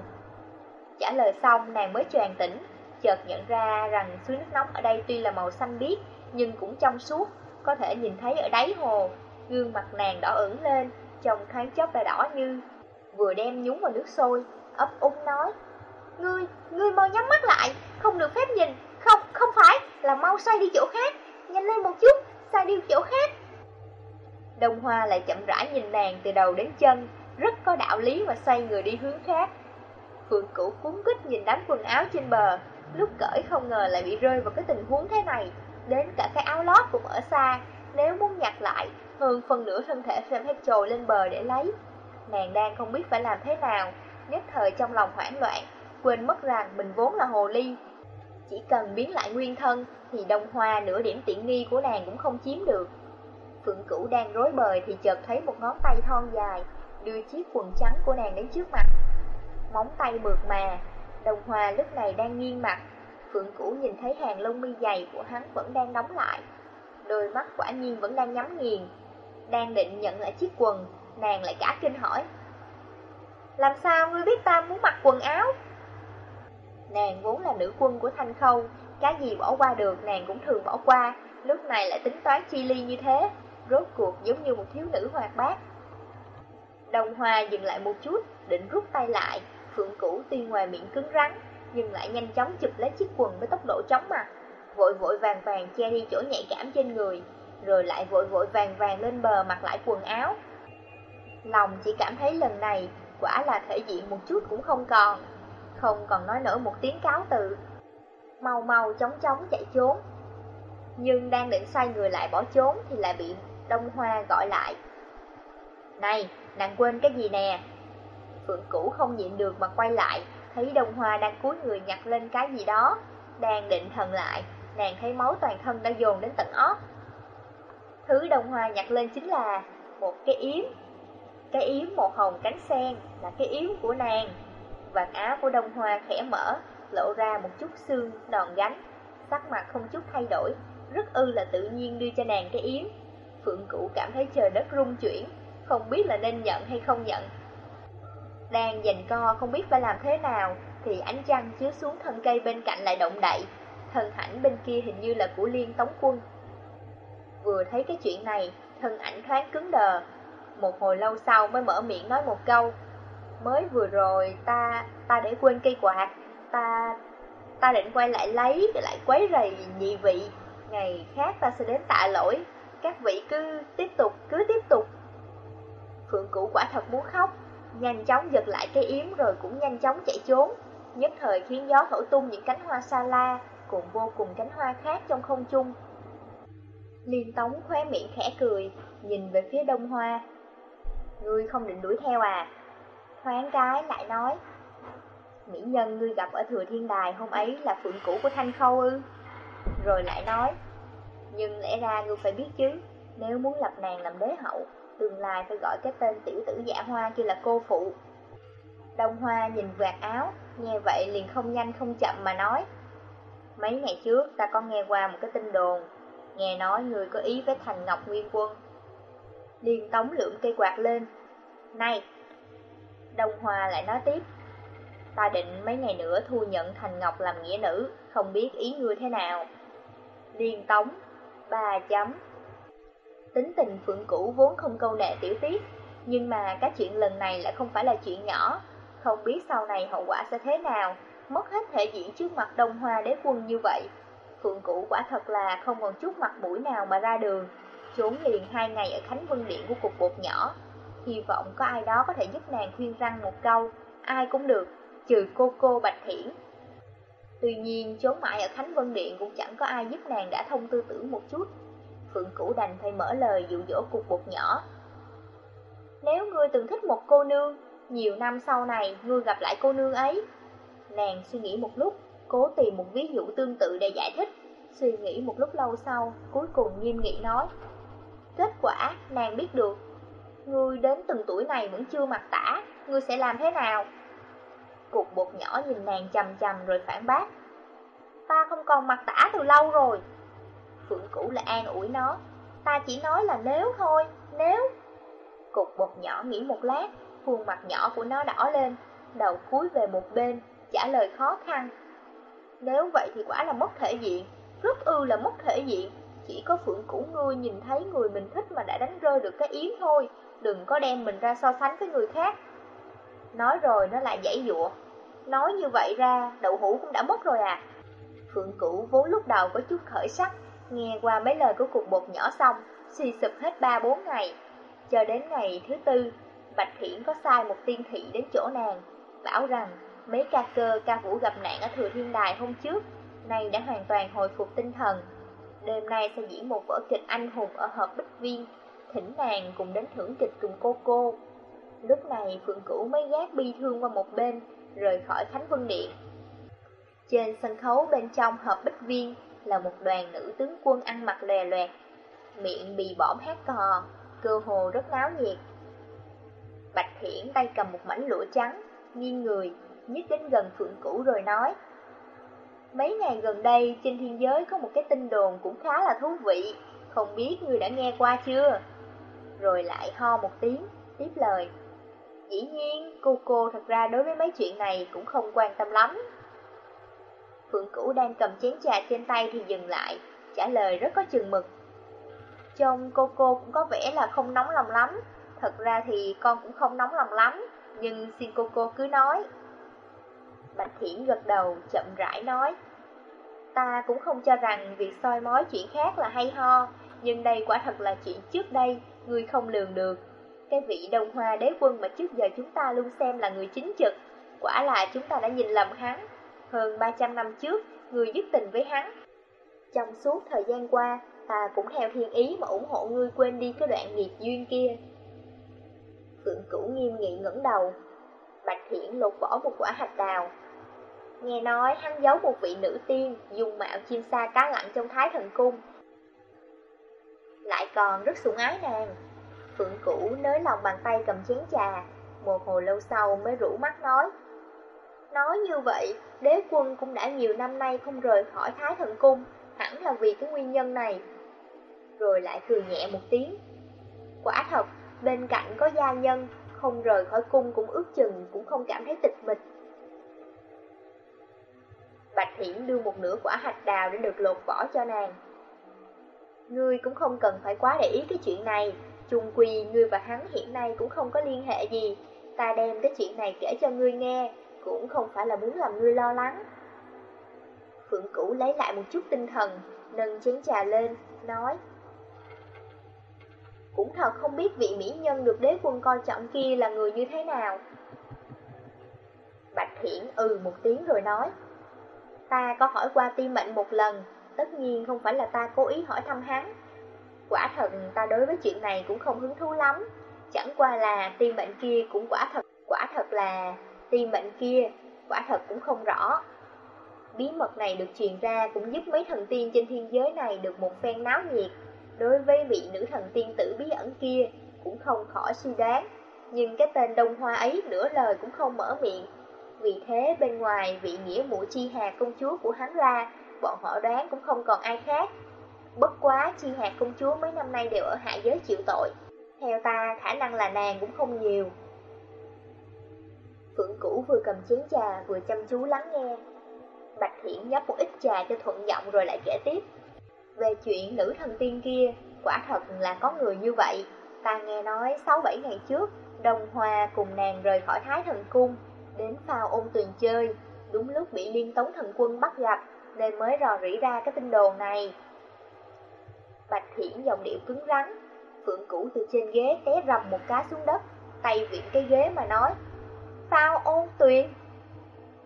Trả lời xong, nàng mới tràn tỉnh, chợt nhận ra rằng suối nước nóng ở đây tuy là màu xanh biếc, nhưng cũng trong suốt, có thể nhìn thấy ở đáy hồ, gương mặt nàng đỏ ửng lên, trông thoáng chốc đã đỏ như vừa đem nhúng vào nước sôi, ấp úng nói. Ngươi, ngươi mau nhắm mắt lại, không được phép nhìn, không, không phải, là mau xoay đi chỗ khác, nhanh lên một chút, xoay đi chỗ khác. Đông Hoa lại chậm rãi nhìn nàng từ đầu đến chân, rất có đạo lý và xoay người đi hướng khác. Phượng Cửu cuốn quýt nhìn đám quần áo trên bờ, lúc cởi không ngờ lại bị rơi vào cái tình huống thế này, đến cả cái áo lót cũng ở xa, nếu muốn nhặt lại, hơn phần nửa thân thể sẽ phải trồi lên bờ để lấy. Nàng đang không biết phải làm thế nào, nhất thời trong lòng hoảng loạn, quên mất rằng mình vốn là hồ ly. Chỉ cần biến lại nguyên thân thì đông hoa nửa điểm tiện nghi của nàng cũng không chiếm được. Phượng Cửu đang rối bời thì chợt thấy một ngón tay thon dài, đưa chiếc quần trắng của nàng đến trước mặt. Móng tay mượt mà, đồng hòa lúc này đang nghiêng mặt, Phượng Cửu nhìn thấy hàng lông mi dày của hắn vẫn đang đóng lại. Đôi mắt quả nhiên vẫn đang nhắm nghiền. Đang định nhận lại chiếc quần, nàng lại cả kinh hỏi. Làm sao ngươi biết ta muốn mặc quần áo? Nàng vốn là nữ quân của Thanh Khâu, cái gì bỏ qua được nàng cũng thường bỏ qua, lúc này lại tính toán chi ly như thế, rốt cuộc giống như một thiếu nữ hoạt bát. Đồng Hoa dừng lại một chút, định rút tay lại, Phượng Cửu tuy ngoài miệng cứng rắn, nhưng lại nhanh chóng chụp lấy chiếc quần với tốc độ chóng mặt, vội vội vàng vàng che đi chỗ nhạy cảm trên người, rồi lại vội vội vàng vàng lên bờ mặc lại quần áo. Lòng chỉ cảm thấy lần này quả là thể diện một chút cũng không còn, không còn nói nổi một tiếng cáo từ. Mau mau chóng chóng chạy trốn. Nhưng đang định xoay người lại bỏ trốn thì lại bị Đông Hoa gọi lại. Này, nàng quên cái gì nè? Phượng Cũ không nhịn được mà quay lại, thấy Đông Hoa đang cúi người nhặt lên cái gì đó. Đang định thần lại, nàng thấy máu toàn thân đã dồn đến tận óc. Thứ Đông Hoa nhặt lên chính là một cái yếm. Cái yếm màu hồng cánh sen là cái yếm của nàng. Vạt áo của Đông Hoa khẽ mở, lộ ra một chút xương đòn gánh. Sắc mặt không chút thay đổi, rất ư là tự nhiên đưa cho nàng cái yếm. Phượng Cũ cảm thấy trời đất rung chuyển, không biết là nên nhận hay không nhận. Đang dành co không biết phải làm thế nào, thì ánh trăng chiếu xuống thân cây bên cạnh lại động đậy. Thân ảnh bên kia hình như là của Liên Tống Quân. Vừa thấy cái chuyện này, thân ảnh thoáng cứng đờ. Một hồi lâu sau mới mở miệng nói một câu. Mới vừa rồi ta, ta để quên cây quạt, ta, ta định quay lại lấy, lại quấy rầy nhị vị. Ngày khác ta sẽ đến tạ lỗi, các vị cứ tiếp tục, cứ tiếp tục. Phượng Cửu quả thật muốn khóc, nhanh chóng giật lại cái yếm rồi cũng nhanh chóng chạy trốn, nhất thời khiến gió thổi tung những cánh hoa sa la cùng vô cùng cánh hoa khác trong không trung. Liên Tống khóe miệng khẽ cười, nhìn về phía đông hoa. Ngươi không định đuổi theo à? Thoáng cái lại nói. Mỹ nhân ngươi gặp ở Thừa Thiên Đài hôm ấy là phượng cũ của Thanh Khâu ư? Rồi lại nói, nhưng lẽ ra ngươi phải biết chứ, nếu muốn lập nàng làm đế hậu, tương lai phải gọi cái tên tiểu tử dạ hoa kia là cô phụ. Đông Hoa nhìn vạt áo, nghe vậy liền không nhanh không chậm mà nói. Mấy ngày trước ta có nghe qua một cái tin đồn, nghe nói người có ý với Thành Ngọc Nguyên Quân. Liên tống lượm cây quạt lên. Này! Đông Hoa lại nói tiếp. Ta định mấy ngày nữa thu nhận Thành Ngọc làm nghĩa nữ, không biết ý ngươi thế nào. Liên tống, ba chấm. Tính tình phượng cũ vốn không câu nệ tiểu tiết, nhưng mà cái chuyện lần này lại không phải là chuyện nhỏ, không biết sau này hậu quả sẽ thế nào, mất hết thể diện trước mặt đông hoa đế quân như vậy. Phượng cũ quả thật là không còn chút mặt mũi nào mà ra đường, trốn liền hai ngày ở Khánh Vân Điện của cục bột nhỏ. Hy vọng có ai đó có thể giúp nàng khuyên răng một câu, ai cũng được, trừ cô cô Bạch Thiển. Tuy nhiên, trốn mãi ở Khánh Vân Điện cũng chẳng có ai giúp nàng đã thông tư tưởng một chút. Phượng Cửu đành phải mở lời dụ dỗ cục bột nhỏ. Nếu ngươi từng thích một cô nương, nhiều năm sau này ngươi gặp lại cô nương ấy. Nàng suy nghĩ một lúc, cố tìm một ví dụ tương tự để giải thích. Suy nghĩ một lúc lâu sau, cuối cùng nghiêm nghị nói. Kết quả, nàng biết được. Ngươi đến từng tuổi này vẫn chưa mặc tả, ngươi sẽ làm thế nào? Cục bột nhỏ nhìn nàng chầm chầm rồi phản bác. Ta không còn mặc tả từ lâu rồi. Phượng Cũ là an ủi nó. Ta chỉ nói là nếu thôi, nếu. Cục bột nhỏ nghĩ một lát, khuôn mặt nhỏ của nó đỏ lên, đầu cúi về một bên, trả lời khó khăn. Nếu vậy thì quả là mất thể diện, rất ư là mất thể diện, chỉ có phượng cũ ngươi nhìn thấy người mình thích mà đã đánh rơi được cái yếm thôi, đừng có đem mình ra so sánh với người khác. Nói rồi nó lại dãy dụa. Nói như vậy ra, đậu hũ cũng đã mất rồi à? Phượng cũ vốn lúc đầu có chút khởi sắc, nghe qua mấy lời của cục bột nhỏ xong, suy sụp hết ba bốn ngày. Cho đến ngày thứ tư, Bạch Thiển có sai một tiên thị đến chỗ nàng, bảo rằng mấy ca cơ ca vũ gặp nạn ở Thừa Thiên Đài hôm trước, nay đã hoàn toàn hồi phục tinh thần. Đêm nay sẽ diễn một vở kịch anh hùng ở hợp Bích Viên, thỉnh nàng cùng đến thưởng kịch cùng cô cô. Lúc này Phượng Cửu mới gác bi thương qua một bên, rời khỏi Khánh Vân Điện. Trên sân khấu bên trong hợp Bích Viên là một đoàn nữ tướng quân ăn mặc lè loẹt, miệng bì bõm hát cò, cơ hồ rất náo nhiệt. Bạch Thiển tay cầm một mảnh lụa trắng, nghiêng người, nhích đến gần Phượng Cửu rồi nói Mấy ngày gần đây trên thiên giới có một cái tin đồn cũng khá là thú vị, không biết ngươi đã nghe qua chưa? Rồi lại ho một tiếng, tiếp lời Dĩ nhiên, cô cô thật ra đối với mấy chuyện này cũng không quan tâm lắm. Phượng Cửu đang cầm chén trà trên tay thì dừng lại, trả lời rất có chừng mực. Trông cô cô cũng có vẻ là không nóng lòng lắm, thật ra thì con cũng không nóng lòng lắm, nhưng xin cô cô cứ nói. Bạch Thiển gật đầu, chậm rãi nói. Ta cũng không cho rằng việc soi mói chuyện khác là hay ho, nhưng đây quả thật là chuyện trước đây, người không lường được. Cái vị đông hoa đế quân mà trước giờ chúng ta luôn xem là người chính trực, quả là chúng ta đã nhìn lầm hắn. Hơn 300 năm trước, người dứt tình với hắn. Trong suốt thời gian qua, ta cũng theo thiên ý mà ủng hộ ngươi quên đi cái đoạn nghiệp duyên kia. Phượng Cửu nghiêm nghị ngẩng đầu, Bạch Thiển lột bỏ một quả hạch đào. Nghe nói hắn giấu một vị nữ tiên dùng mạo chim sa cá lặn trong thái thần cung. Lại còn rất sủng ái nàng. Phượng Cửu nới lòng bàn tay cầm chén trà, một hồi lâu sau mới rủ mắt nói. Nói như vậy, đế quân cũng đã nhiều năm nay không rời khỏi Thái Thần Cung, hẳn là vì cái nguyên nhân này. Rồi lại cười nhẹ một tiếng. Quả thật, bên cạnh có gia nhân, không rời khỏi cung cũng ước chừng, cũng không cảm thấy tịch mịch. Bạch Hiển đưa một nửa quả hạch đào để được lột vỏ cho nàng. Ngươi cũng không cần phải quá để ý cái chuyện này, chung quy ngươi và hắn hiện nay cũng không có liên hệ gì, ta đem cái chuyện này kể cho ngươi nghe, cũng không phải là muốn làm ngươi lo lắng. Phượng Cửu lấy lại một chút tinh thần, nâng chén trà lên, nói Cũng thật không biết vị mỹ nhân được đế quân coi trọng kia là người như thế nào. Bạch Thiển ừ một tiếng rồi nói Ta có hỏi qua tim mệnh một lần, tất nhiên không phải là ta cố ý hỏi thăm hắn. Quả thật ta đối với chuyện này cũng không hứng thú lắm, chẳng qua là tim mệnh kia cũng quả thật, quả thật là tim mệnh kia, quả thật cũng không rõ. Bí mật này được truyền ra cũng giúp mấy thần tiên trên thiên giới này được một phen náo nhiệt. Đối với vị nữ thần tiên tử bí ẩn kia, cũng không khỏi suy đoán. Nhưng cái tên Đông Hoa ấy nửa lời cũng không mở miệng. Vì thế bên ngoài vị nghĩa mũi chi hà công chúa của hắn la bọn họ đoán cũng không còn ai khác. Bất quá chi hạt công chúa mấy năm nay đều ở hạ giới chịu tội. Theo ta, khả năng là nàng cũng không nhiều, Phượng Cũ vừa cầm chén trà vừa chăm chú lắng nghe. Bạch Hiển nhấp một ít trà cho thuận giọng rồi lại kể tiếp. Về chuyện nữ thần tiên kia, quả thật là có người như vậy. Ta nghe nói 6-7 ngày trước, Đồng Hoa cùng nàng rời khỏi Thái Thần Cung, đến phao ôn tuyền chơi. Đúng lúc bị liên tống thần quân bắt gặp, nên mới rò rỉ ra cái tin đồn này. Bạch Hiển giọng điệu cứng rắn, Phượng Cũ từ trên ghế té rầm một cái xuống đất, tay viện cái ghế mà nói, Phao ôn tuyền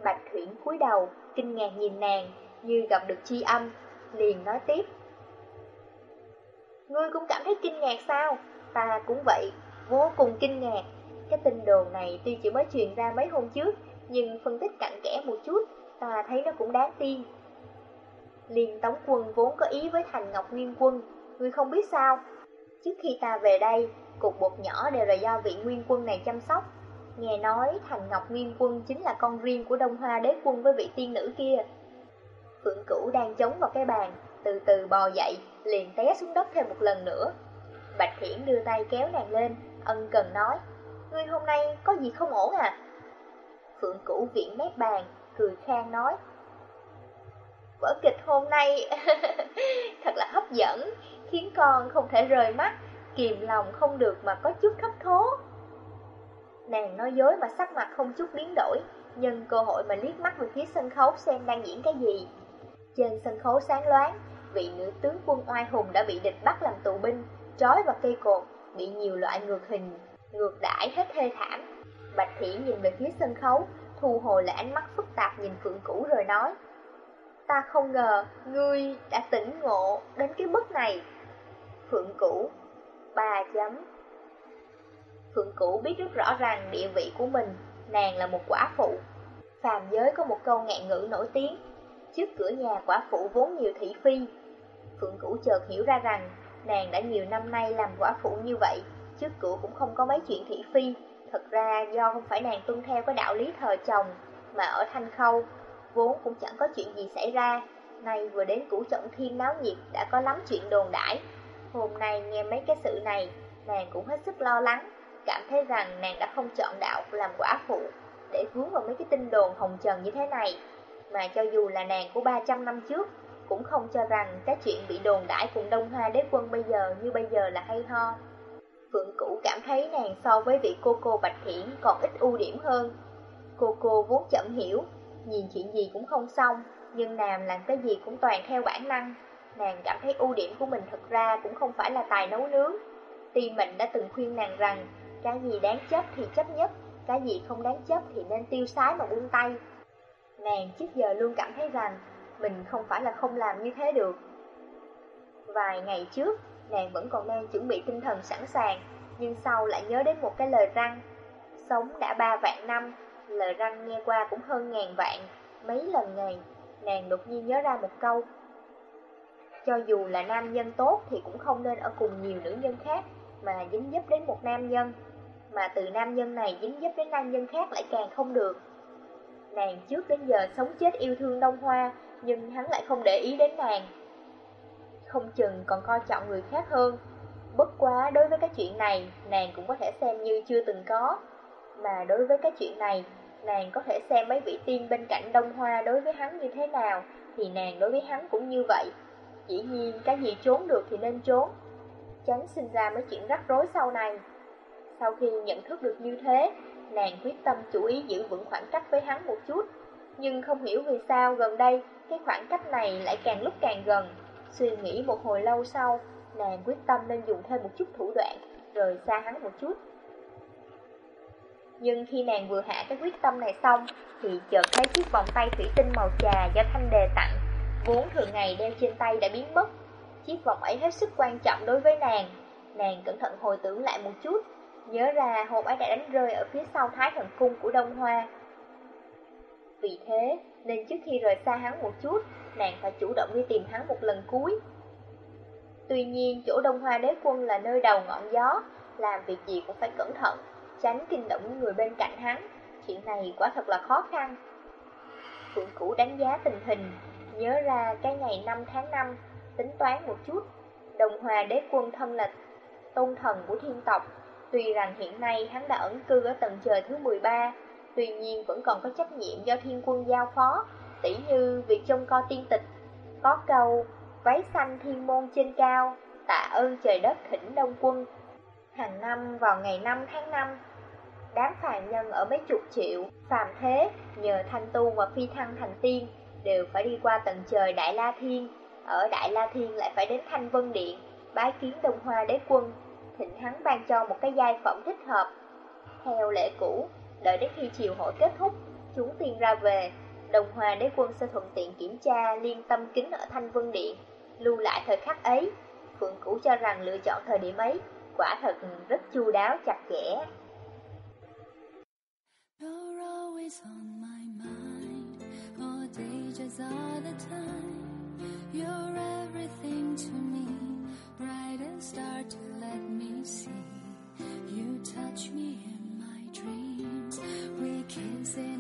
Bạch Thuyển cúi đầu, kinh ngạc nhìn nàng, như gặp được chi âm, liền nói tiếp. Ngươi cũng cảm thấy kinh ngạc sao? Ta cũng vậy, vô cùng kinh ngạc. Cái tin đồn này tuy chỉ mới truyền ra mấy hôm trước, nhưng phân tích cặn kẽ một chút, ta thấy nó cũng đáng tin. Liên Tống Quân vốn có ý với Thành Ngọc Nguyên Quân, ngươi không biết sao? Trước khi ta về đây, cục bột nhỏ đều là do vị Nguyên Quân này chăm sóc, Nghe nói Thành Ngọc Nguyên Quân chính là con riêng của Đông Hoa đế quân với vị tiên nữ kia. Phượng Cửu đang chống vào cái bàn, từ từ bò dậy, liền té xuống đất thêm một lần nữa. Bạch Thiển đưa tay kéo nàng lên, ân cần nói, Ngươi hôm nay có gì không ổn à? Phượng Cửu viện mép bàn, cười khang nói, vở kịch hôm nay [laughs] thật là hấp dẫn, khiến con không thể rời mắt, kìm lòng không được mà có chút thất thố. Nàng nói dối mà sắc mặt không chút biến đổi, nhân cơ hội mà liếc mắt về phía sân khấu xem đang diễn cái gì. Trên sân khấu sáng loáng, vị nữ tướng quân oai hùng đã bị địch bắt làm tù binh, trói vào cây cột, bị nhiều loại ngược hình, ngược đãi hết thê thảm. Bạch Thị nhìn về phía sân khấu, thu hồi lại ánh mắt phức tạp nhìn Phượng Cũ rồi nói Ta không ngờ ngươi đã tỉnh ngộ đến cái mức này Phượng Cũ Ba chấm Phượng Cửu biết rất rõ ràng địa vị của mình, Nàng là một quả phụ. Phàm giới có một câu ngạn ngữ nổi tiếng, Trước cửa nhà quả phụ vốn nhiều thị phi. Phượng Cửu chợt hiểu ra rằng, Nàng đã nhiều năm nay làm quả phụ như vậy, Trước cửa cũng không có mấy chuyện thị phi. Thật ra do không phải nàng tuân theo cái đạo lý thờ chồng, Mà ở Thanh Khâu, Vốn cũng chẳng có chuyện gì xảy ra. Nay vừa đến củ trọng thiên náo nhiệt, Đã có lắm chuyện đồn đãi. Hôm nay nghe mấy cái sự này, Nàng cũng hết sức lo lắng. Cảm thấy rằng nàng đã không chọn đạo làm quả phụ Để vướng vào mấy cái tin đồn hồng trần như thế này Mà cho dù là nàng của 300 năm trước Cũng không cho rằng cái chuyện bị đồn đãi cùng Đông Hoa đế quân bây giờ như bây giờ là hay ho Phượng Cũ cảm thấy nàng so với vị cô cô Bạch Hiển còn ít ưu điểm hơn. Cô cô vốn chậm hiểu, nhìn chuyện gì cũng không xong, nhưng nàng làm cái gì cũng toàn theo bản năng. Nàng cảm thấy ưu điểm của mình thật ra cũng không phải là tài nấu nướng. Tuy mình đã từng khuyên nàng rằng, cái gì đáng chấp thì chấp nhất, cái gì không đáng chấp thì nên tiêu sái mà buông tay. Nàng trước giờ luôn cảm thấy rằng, mình không phải là không làm như thế được. Vài ngày trước, nàng vẫn còn đang chuẩn bị tinh thần sẵn sàng, nhưng sau lại nhớ đến một cái lời răng. Sống đã ba vạn năm, lời răng nghe qua cũng hơn ngàn vạn, mấy lần ngày, nàng đột nhiên nhớ ra một câu. Cho dù là nam nhân tốt thì cũng không nên ở cùng nhiều nữ nhân khác, mà dính dấp đến một nam nhân, mà từ nam nhân này dính dấp đến nam nhân khác lại càng không được. Nàng trước đến giờ sống chết yêu thương Đông Hoa, nhưng hắn lại không để ý đến nàng không chừng còn coi trọng người khác hơn. Bất quá đối với cái chuyện này, nàng cũng có thể xem như chưa từng có. Mà đối với cái chuyện này, nàng có thể xem mấy vị tiên bên cạnh Đông Hoa đối với hắn như thế nào, thì nàng đối với hắn cũng như vậy. Chỉ nhiên cái gì trốn được thì nên trốn, tránh sinh ra mấy chuyện rắc rối sau này. Sau khi nhận thức được như thế, nàng quyết tâm chú ý giữ vững khoảng cách với hắn một chút. Nhưng không hiểu vì sao gần đây, cái khoảng cách này lại càng lúc càng gần. Suy nghĩ một hồi lâu sau, nàng quyết tâm nên dùng thêm một chút thủ đoạn, rời xa hắn một chút. Nhưng khi nàng vừa hạ cái quyết tâm này xong, thì chợt thấy chiếc vòng tay thủy tinh màu trà do Thanh Đề tặng, vốn thường ngày đeo trên tay đã biến mất. Chiếc vòng ấy hết sức quan trọng đối với nàng. Nàng cẩn thận hồi tưởng lại một chút, nhớ ra hộp ấy đã đánh rơi ở phía sau Thái Thần Cung của Đông Hoa. Vì thế, nên trước khi rời xa hắn một chút, nàng phải chủ động đi tìm hắn một lần cuối. Tuy nhiên, chỗ Đông Hoa đế quân là nơi đầu ngọn gió, làm việc gì cũng phải cẩn thận, tránh kinh động những người bên cạnh hắn. Chuyện này quả thật là khó khăn. Phượng Cũ đánh giá tình hình, nhớ ra cái ngày 5 tháng 5, tính toán một chút. Đồng Hòa đế quân thân là tôn thần của thiên tộc, tuy rằng hiện nay hắn đã ẩn cư ở tầng trời thứ 13, tuy nhiên vẫn còn có trách nhiệm do thiên quân giao phó, tỉ như việc trông coi tiên tịch, có câu váy xanh thiên môn trên cao, tạ ơn trời đất thỉnh đông quân. Hàng năm vào ngày 5 tháng 5, đám phàm nhân ở mấy chục triệu, phàm thế, nhờ thanh tu và phi thăng thành tiên, đều phải đi qua tầng trời Đại La Thiên. Ở Đại La Thiên lại phải đến Thanh Vân Điện, bái kiến Đông Hoa đế quân, thịnh hắn ban cho một cái giai phẩm thích hợp. Theo lễ cũ, đợi đến khi chiều hội kết thúc, chúng tiên ra về, Đồng Hòa đế quân sẽ thuận tiện kiểm tra liên tâm kính ở Thanh Vân Điện, lưu lại thời khắc ấy. Phượng Cũ cho rằng lựa chọn thời điểm ấy quả thật rất chu đáo chặt chẽ. You're everything to me, brightest star to let me see. You touch me in my dreams, we kiss in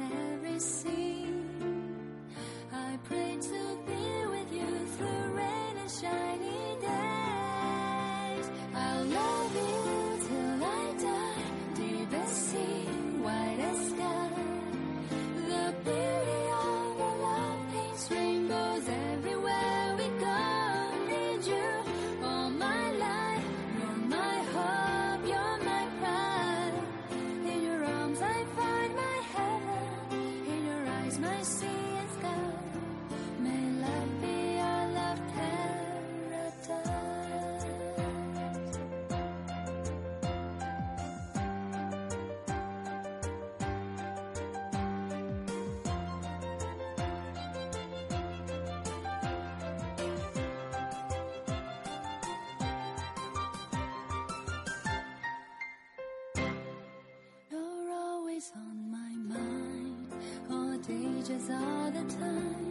just all the time.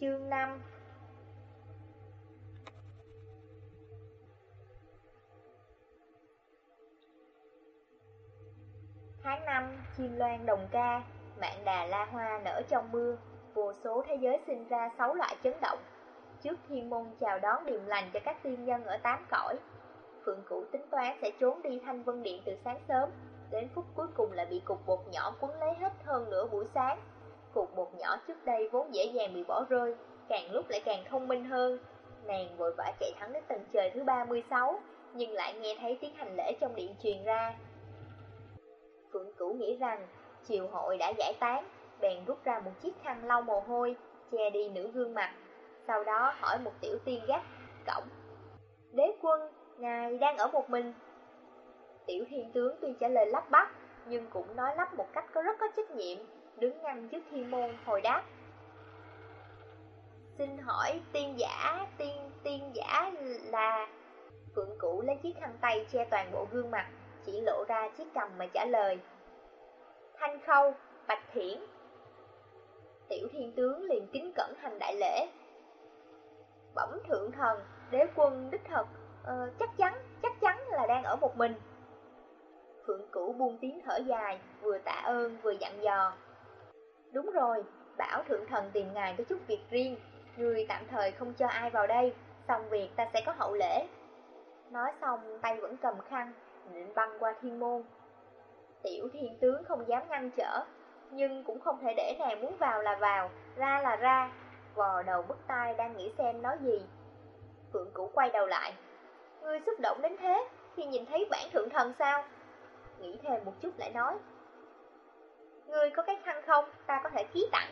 Chương 5 Tháng 5, chim loan đồng ca, mạn đà la hoa nở trong mưa, vô số thế giới sinh ra sáu loại chấn động. Trước thiên môn chào đón điềm lành cho các tiên nhân ở tám cõi. Phượng Cửu tính toán sẽ trốn đi thanh vân điện từ sáng sớm, đến phút cuối cùng lại bị cục bột nhỏ quấn lấy hết hơn nửa buổi sáng. Cục bột nhỏ trước đây vốn dễ dàng bị bỏ rơi, càng lúc lại càng thông minh hơn. Nàng vội vã chạy thẳng đến tầng trời thứ 36, nhưng lại nghe thấy tiếng hành lễ trong điện truyền ra. Phượng Cửu nghĩ rằng chiều hội đã giải tán, bèn rút ra một chiếc khăn lau mồ hôi, che đi nửa gương mặt. Sau đó hỏi một tiểu tiên gác cổng. Đế quân, ngài đang ở một mình. Tiểu thiên tướng tuy trả lời lắp bắp, nhưng cũng nói lắp một cách có rất có trách nhiệm, đứng ngăn trước thiên môn hồi đáp. Xin hỏi tiên giả, tiên tiên giả là... Phượng Cũ lấy chiếc khăn tay che toàn bộ gương mặt, chỉ lộ ra chiếc cầm mà trả lời. Thanh Khâu, Bạch Thiển. Tiểu thiên tướng liền kính cẩn hành đại lễ. Bẩm thượng thần, đế quân đích thật, ờ, chắc chắn, chắc chắn là đang ở một mình. Phượng Cửu buông tiếng thở dài, vừa tạ ơn vừa dặn dò. Đúng rồi, bảo thượng thần tìm ngài có chút việc riêng, người tạm thời không cho ai vào đây, xong việc ta sẽ có hậu lễ. Nói xong tay vẫn cầm khăn, định băng qua thiên môn. Tiểu thiên tướng không dám ngăn trở, nhưng cũng không thể để nàng muốn vào là vào, ra là ra, vò đầu bứt tai đang nghĩ xem nói gì. Phượng Cửu quay đầu lại. Ngươi xúc động đến thế, khi nhìn thấy bản thượng thần sao? Nghĩ thêm một chút lại nói. Ngươi có cái khăn không, ta có thể ký tặng.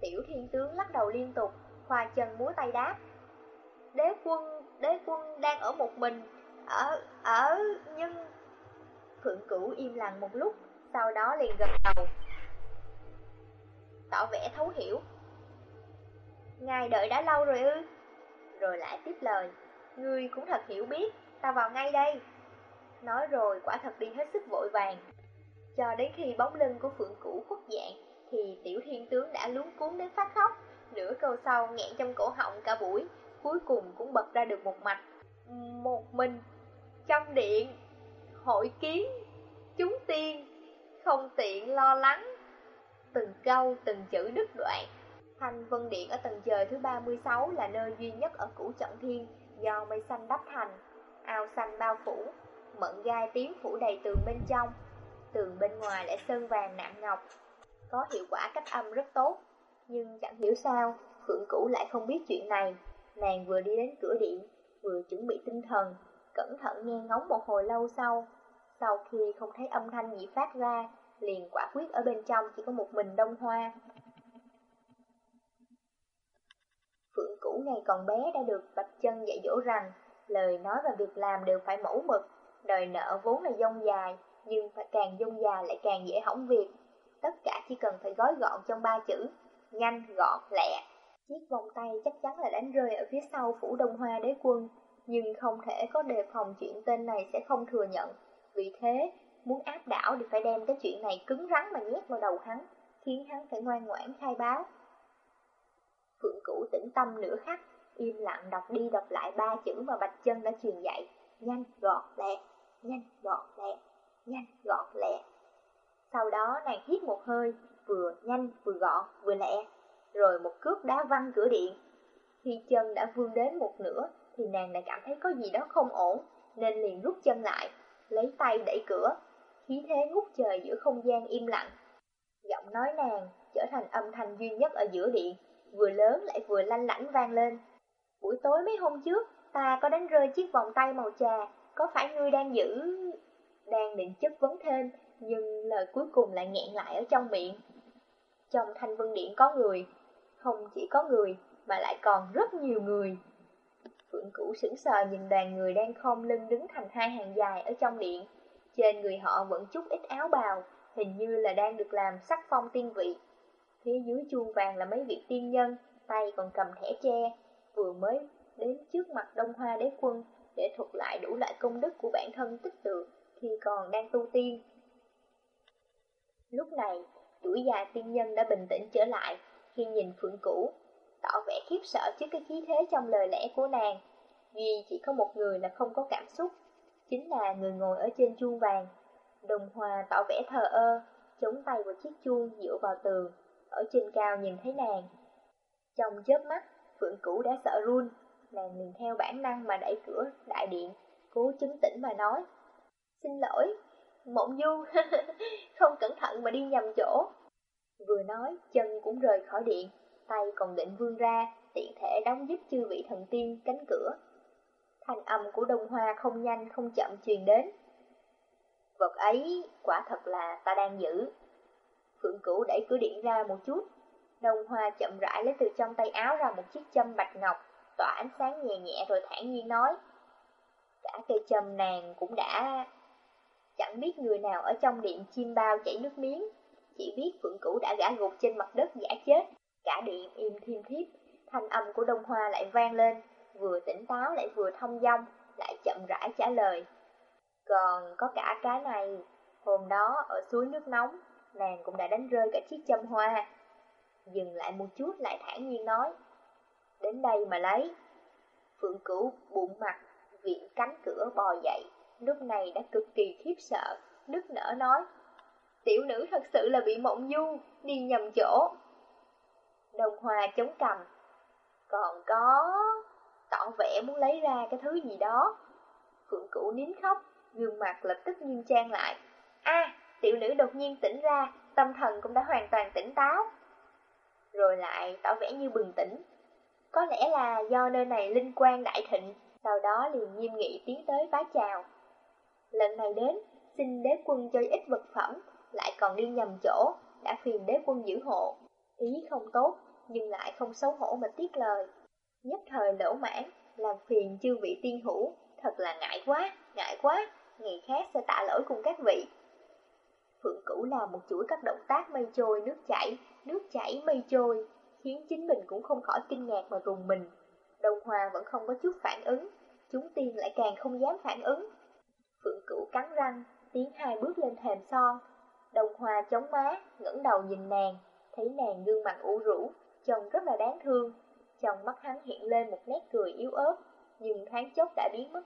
Tiểu thiên tướng lắc đầu liên tục, khoa chân múa tay đáp. Đế quân, đế quân đang ở một mình, ở, ở, nhưng... Phượng Cửu im lặng một lúc, sau đó liền gật đầu. Tỏ vẻ thấu hiểu. Ngài đợi đã lâu rồi ư? Rồi lại tiếp lời, ngươi cũng thật hiểu biết, ta vào ngay đây. Nói rồi quả thật đi hết sức vội vàng. Cho đến khi bóng lưng của Phượng cũ khuất dạng, thì tiểu thiên tướng đã lún cuốn đến phát khóc. Nửa câu sau nghẹn trong cổ họng cả buổi Cuối cùng cũng bật ra được một mạch. Một mình Trong điện Hội kiến Chúng tiên Không tiện lo lắng. Từng câu từng chữ đứt đoạn. Thanh Vân Điện ở tầng trời thứ 36 là nơi duy nhất ở cũ trận thiên do mây xanh đắp thành, ao xanh bao phủ, mận gai tiếng phủ đầy tường bên trong, tường bên ngoài lại sơn vàng nạm ngọc, có hiệu quả cách âm rất tốt. Nhưng chẳng hiểu sao, Phượng Cửu lại không biết chuyện này, nàng vừa đi đến cửa điện, vừa chuẩn bị tinh thần, cẩn thận nghe ngóng một hồi lâu sau. Sau khi không thấy âm thanh gì phát ra, liền quả quyết ở bên trong chỉ có một mình đông hoa, Phượng Cửu ngày còn bé đã được Bạch Chân dạy dỗ rằng lời nói và việc làm đều phải mẫu mực, đời nợ vốn là dông dài, nhưng phải càng dông già lại càng dễ hỏng việc. Tất cả chỉ cần phải gói gọn trong ba chữ, nhanh, gọn, lẹ. Chiếc vòng tay chắc chắn là đánh rơi ở phía sau phủ đông hoa đế quân, nhưng không thể có đề phòng chuyện tên này sẽ không thừa nhận. Vì thế, muốn áp đảo thì phải đem cái chuyện này cứng rắn mà nhét vào đầu hắn, khiến hắn phải ngoan ngoãn khai báo. Phượng Cửu tĩnh tâm nửa khắc, im lặng đọc đi đọc lại ba chữ mà Bạch Chân đã truyền dạy, nhanh gọn lẹ, nhanh gọn lẹ, nhanh gọn lẹ. Sau đó nàng hít một hơi, vừa nhanh vừa gọn vừa lẹ, rồi một cước đá văng cửa điện. Khi chân đã vươn đến một nửa thì nàng lại cảm thấy có gì đó không ổn, nên liền rút chân lại, lấy tay đẩy cửa, khí thế ngút trời giữa không gian im lặng. Giọng nói nàng trở thành âm thanh duy nhất ở giữa điện, vừa lớn lại vừa lanh lảnh vang lên. Buổi tối mấy hôm trước, ta có đánh rơi chiếc vòng tay màu trà, có phải ngươi đang giữ... Đang định chất vấn thêm, nhưng lời cuối cùng lại nghẹn lại ở trong miệng. Trong thanh vân điện có người, không chỉ có người, mà lại còn rất nhiều người. Phượng Cửu sững sờ nhìn đoàn người đang khom lưng đứng thành hai hàng dài ở trong điện. Trên người họ vẫn chút ít áo bào, hình như là đang được làm sắc phong tiên vị. Phía dưới chuông vàng là mấy vị tiên nhân, tay còn cầm thẻ tre, vừa mới đến trước mặt Đông Hoa đế quân để thuật lại đủ lại công đức của bản thân tích được khi còn đang tu tiên. Lúc này, tuổi già tiên nhân đã bình tĩnh trở lại khi nhìn Phượng Cửu, tỏ vẻ khiếp sợ trước cái khí thế trong lời lẽ của nàng. Duy chỉ có một người là không có cảm xúc, chính là người ngồi ở trên chuông vàng. Đồng Hòa tỏ vẻ thờ ơ, chống tay vào chiếc chuông dựa vào tường, ở trên cao nhìn thấy nàng. Trong chớp mắt, Phượng Cửu đã sợ run, nàng liền theo bản năng mà đẩy cửa đại điện, cố chứng tĩnh mà nói. Xin lỗi, Mộng Du, [laughs] không cẩn thận mà đi nhầm chỗ. Vừa nói, chân cũng rời khỏi điện, tay còn định vươn ra, tiện thể đóng giúp chư vị thần tiên cánh cửa. Thanh âm của đông hoa không nhanh không chậm truyền đến. Vật ấy quả thật là ta đang giữ. Phượng Cửu đẩy cửa điện ra một chút. Đông Hoa chậm rãi lấy từ trong tay áo ra một chiếc châm bạch ngọc, tỏa ánh sáng nhẹ nhẹ rồi thản nhiên nói. Cả cây châm nàng cũng đã... Chẳng biết người nào ở trong điện chim bao chảy nước miếng, chỉ biết Phượng Cửu đã gã gục trên mặt đất giả chết. Cả điện im thiêm thiếp, thanh âm của Đông Hoa lại vang lên, vừa tỉnh táo lại vừa thông dong, lại chậm rãi trả lời. Còn có cả cái này, hôm đó ở suối nước nóng, nàng cũng đã đánh rơi cả chiếc châm hoa. Dừng lại một chút lại thản nhiên nói, đến đây mà lấy. Phượng cửu bụng mặt, viện cánh cửa bò dậy, lúc này đã cực kỳ khiếp sợ, nức nở nói, tiểu nữ thật sự là bị mộng du, đi nhầm chỗ. Đồng hòa chống cầm, còn có... tỏ vẻ muốn lấy ra cái thứ gì đó. Phượng cửu nín khóc, gương mặt lập tức nghiêm trang lại. a tiểu nữ đột nhiên tỉnh ra, tâm thần cũng đã hoàn toàn tỉnh táo. Rồi lại tỏ vẻ như bừng tỉnh. Có lẽ là do nơi này linh quan đại thịnh, sau đó liền nghiêm nghị tiến tới bái chào. Lần này đến, xin đế quân cho ít vật phẩm, lại còn đi nhầm chỗ, đã phiền đế quân giữ hộ. Ý không tốt, nhưng lại không xấu hổ mà tiếc lời. Nhất thời lỗ mãn, làm phiền chư vị tiên hữu, thật là ngại quá, ngại quá, ngày khác sẽ tạ lỗi cùng các vị. Phượng Cửu làm một chuỗi các động tác mây trôi, nước chảy, nước chảy, mây trôi, khiến chính mình cũng không khỏi kinh ngạc mà rùng mình. Đông hòa vẫn không có chút phản ứng, chúng tiên lại càng không dám phản ứng. Phượng Cửu cắn răng, tiến hai bước lên thềm son. Đông Hoa chống má, ngẩng đầu nhìn nàng, thấy nàng gương mặt u rũ, trông rất là đáng thương. Trong mắt hắn hiện lên một nét cười yếu ớt, nhưng thoáng chốc đã biến mất.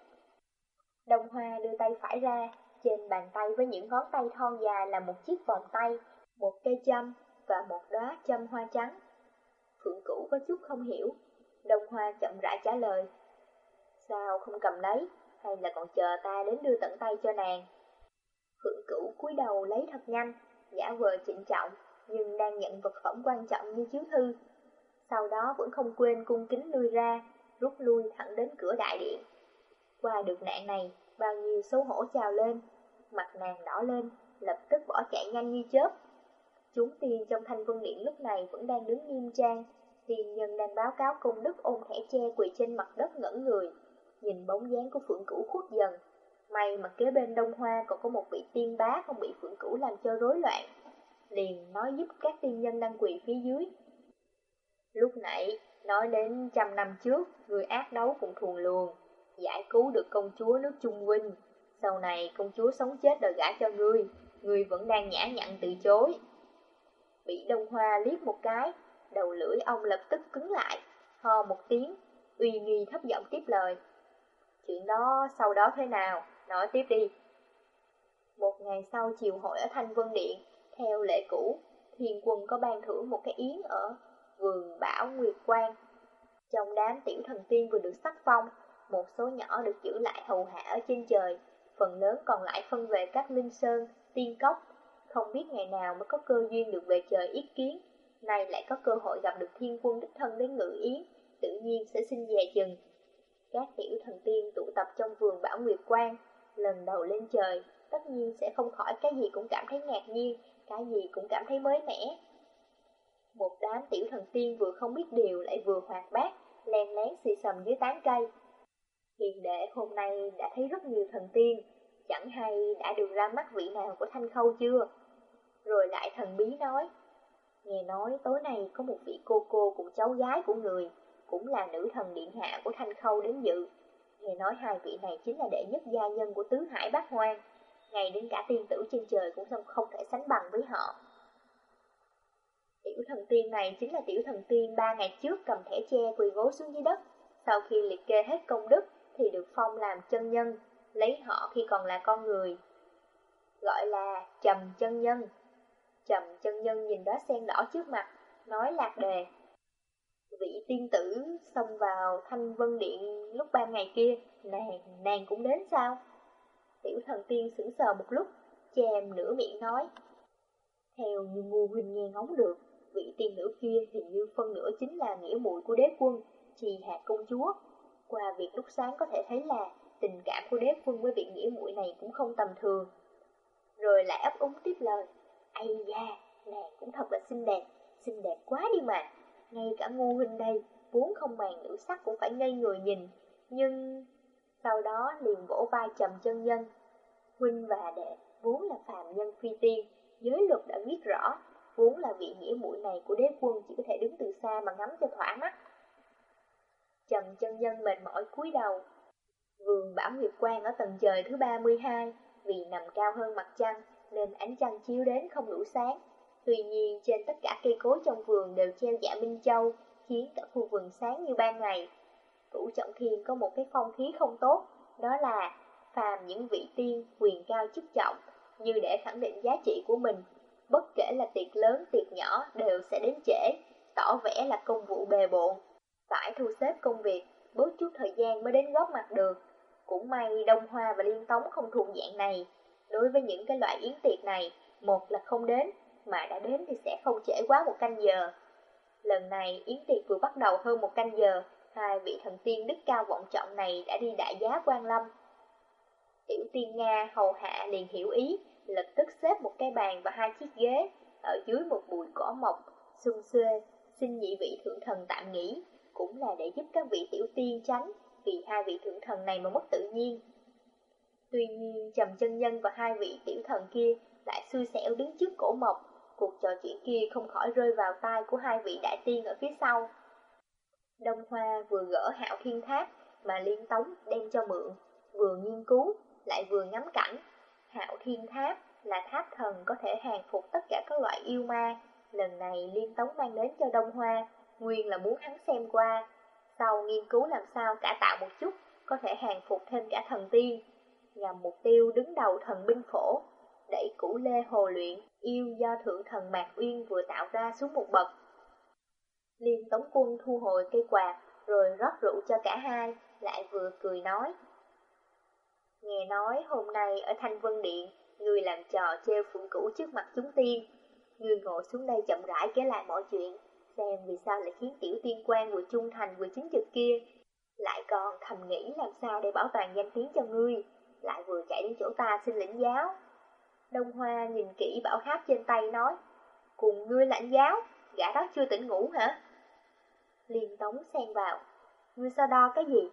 Đông Hoa đưa tay phải ra, trên bàn tay với những ngón tay thon dài là một chiếc vòng tay, một cây châm và một đóa châm hoa trắng. Phượng Cửu có chút không hiểu, Đông Hoa chậm rãi trả lời. Sao không cầm lấy, hay là còn chờ ta đến đưa tận tay cho nàng? Phượng Cửu cúi đầu lấy thật nhanh, giả vờ trịnh trọng, nhưng đang nhận vật phẩm quan trọng như chiếu thư. Sau đó vẫn không quên cung kính lui ra, rút lui thẳng đến cửa đại điện. Qua được nạn này, bao nhiêu xấu hổ trào lên, mặt nàng đỏ lên, lập tức bỏ chạy nhanh như chớp. Chúng tiên trong thanh vân điện lúc này vẫn đang đứng nghiêm trang, tiên nhân đang báo cáo công đức ôm thẻ tre quỳ trên mặt đất ngẩn người, nhìn bóng dáng của phượng cửu khuất dần. May mà kế bên đông hoa còn có một vị tiên bá không bị phượng cửu làm cho rối loạn, liền nói giúp các tiên nhân đang quỳ phía dưới. Lúc nãy, nói đến trăm năm trước, người ác đấu cùng thuồng luồng, giải cứu được công chúa nước Trung Vinh. Sau này công chúa sống chết đòi gả cho ngươi, ngươi vẫn đang nhã nhặn từ chối. Bị Đông Hoa liếc một cái, đầu lưỡi ông lập tức cứng lại, ho một tiếng, uy nghi thấp giọng tiếp lời. Chuyện đó sau đó thế nào, nói tiếp đi. Một ngày sau chiều hội ở Thanh Vân Điện, theo lễ cũ, thiên quân có ban thưởng một cái yến ở vườn Bảo Nguyệt Quang. Trong đám tiểu thần tiên vừa được sắc phong, một số nhỏ được giữ lại hầu hạ ở trên trời, phần lớn còn lại phân về các linh sơn, tiên cốc. Không biết ngày nào mới có cơ duyên được về trời ý kiến, nay lại có cơ hội gặp được thiên quân đích thân đến ngự yến, tự nhiên sẽ xin về chừng. Các tiểu thần tiên tụ tập trong vườn Bảo Nguyệt Quang, lần đầu lên trời, tất nhiên sẽ không khỏi cái gì cũng cảm thấy ngạc nhiên, cái gì cũng cảm thấy mới mẻ. Một đám tiểu thần tiên vừa không biết điều lại vừa hoạt bát, len lén xì sầm dưới tán cây. Hiền đệ hôm nay đã thấy rất nhiều thần tiên, chẳng hay đã được ra mắt vị nào của Thanh Khâu chưa? Rồi lại thần bí nói, nghe nói tối nay có một vị cô cô cùng cháu gái của người, cũng là nữ thần điện hạ của Thanh Khâu đến dự. Nghe nói hai vị này chính là đệ nhất gia nhân của Tứ Hải Bát Hoang, ngày đến cả tiên tử trên trời cũng không thể sánh bằng với họ. Tiểu thần tiên này chính là tiểu thần tiên ba ngày trước cầm thẻ tre quỳ gối xuống dưới đất, sau khi liệt kê hết công đức thì được phong làm chân nhân, lấy họ khi còn là con người. Gọi là trầm chân nhân. Trầm chân nhân nhìn đóa sen đỏ trước mặt, nói lạc đề. Vị tiên tử xông vào thanh vân điện lúc ba ngày kia, nàng, nàng cũng đến sao? Tiểu thần tiên sững sờ một lúc, chèm nửa miệng nói. Theo như ngu huynh nghe ngóng được, vị tiên nữ kia hình như phân nửa chính là nghĩa muội của đế quân, trì hạt công chúa. Qua việc lúc sáng có thể thấy là tình cảm của đế quân với vị nghĩa muội này cũng không tầm thường. Rồi lại ấp úng tiếp lời, ai da, nàng cũng thật là xinh đẹp, xinh đẹp quá đi mà. Ngay cả Ngô huynh đây, vốn không màng nữ sắc cũng phải ngây người nhìn. Nhưng sau đó liền vỗ vai trầm chân nhân. Huynh và đệ vốn là phàm nhân phi tiên, giới luật đã viết rõ, vốn là vị nghĩa muội này của đế quân chỉ có thể đứng từ xa mà ngắm cho thỏa mắt. Trầm chân nhân mệt mỏi cúi đầu. Vườn Bảo Nguyệt Quang ở tầng trời thứ 32, vì nằm cao hơn mặt trăng nên ánh trăng chiếu đến không đủ sáng. Tuy nhiên trên tất cả cây cối trong vườn đều treo dạ Minh Châu, khiến cả khu vườn sáng như ban ngày. Cửu Trọng Thiên có một cái phong khí không tốt, đó là phàm những vị tiên quyền cao chức trọng, như để khẳng định giá trị của mình. Bất kể là tiệc lớn, tiệc nhỏ đều sẽ đến trễ, tỏ vẻ là công vụ bề bộn, phải thu xếp công việc, bớt chút thời gian mới đến góp mặt được. Cũng may Đông Hoa và Liên Tống không thuộc dạng này. Đối với những cái loại yến tiệc này, một là không đến, mà đã đến thì sẽ không trễ quá một canh giờ. Lần này yến tiệc vừa bắt đầu hơn một canh giờ, hai vị thần tiên đức cao vọng trọng này đã đi đại giá quan lâm. Tiểu tiên Nga hầu hạ liền hiểu ý, lập tức xếp một cái bàn và hai chiếc ghế ở dưới một bụi cỏ mọc, xung xuê, xin nhị vị thượng thần tạm nghỉ cũng là để giúp các vị tiểu tiên tránh vì hai vị thượng thần này mà mất tự nhiên. Tuy nhiên, Trầm chân nhân và hai vị tiểu thần kia lại xui xẻo đứng trước cổ mộc, cuộc trò chuyện kia không khỏi rơi vào tai của hai vị đại tiên ở phía sau. Đông Hoa vừa gỡ hạo thiên tháp mà liên tống đem cho mượn, vừa nghiên cứu, lại vừa ngắm cảnh. Hạo thiên tháp là tháp thần có thể hàng phục tất cả các loại yêu ma, lần này Liên Tống mang đến cho Đông Hoa, nguyên là muốn hắn xem qua, sau nghiên cứu làm sao cả tạo một chút, có thể hàng phục thêm cả thần tiên, nhằm mục tiêu đứng đầu thần binh phổ, đẩy củ lê hồ luyện, yêu do thượng thần Mạc Uyên vừa tạo ra xuống một bậc. Liên Tống Quân thu hồi cây quạt, rồi rót rượu cho cả hai, lại vừa cười nói. Nghe nói hôm nay ở Thanh Vân Điện, người làm trò treo phụng cũ trước mặt chúng tiên. Người ngồi xuống đây chậm rãi kể lại mọi chuyện, xem vì sao lại khiến tiểu tiên quan vừa trung thành vừa chính trực kia. Lại còn thầm nghĩ làm sao để bảo toàn danh tiếng cho ngươi, lại vừa chạy đến chỗ ta xin lĩnh giáo. Đông Hoa nhìn kỹ bảo hát trên tay nói, cùng ngươi lãnh giáo, gã đó chưa tỉnh ngủ hả? Liên Tống xen vào, ngươi sao đo cái gì?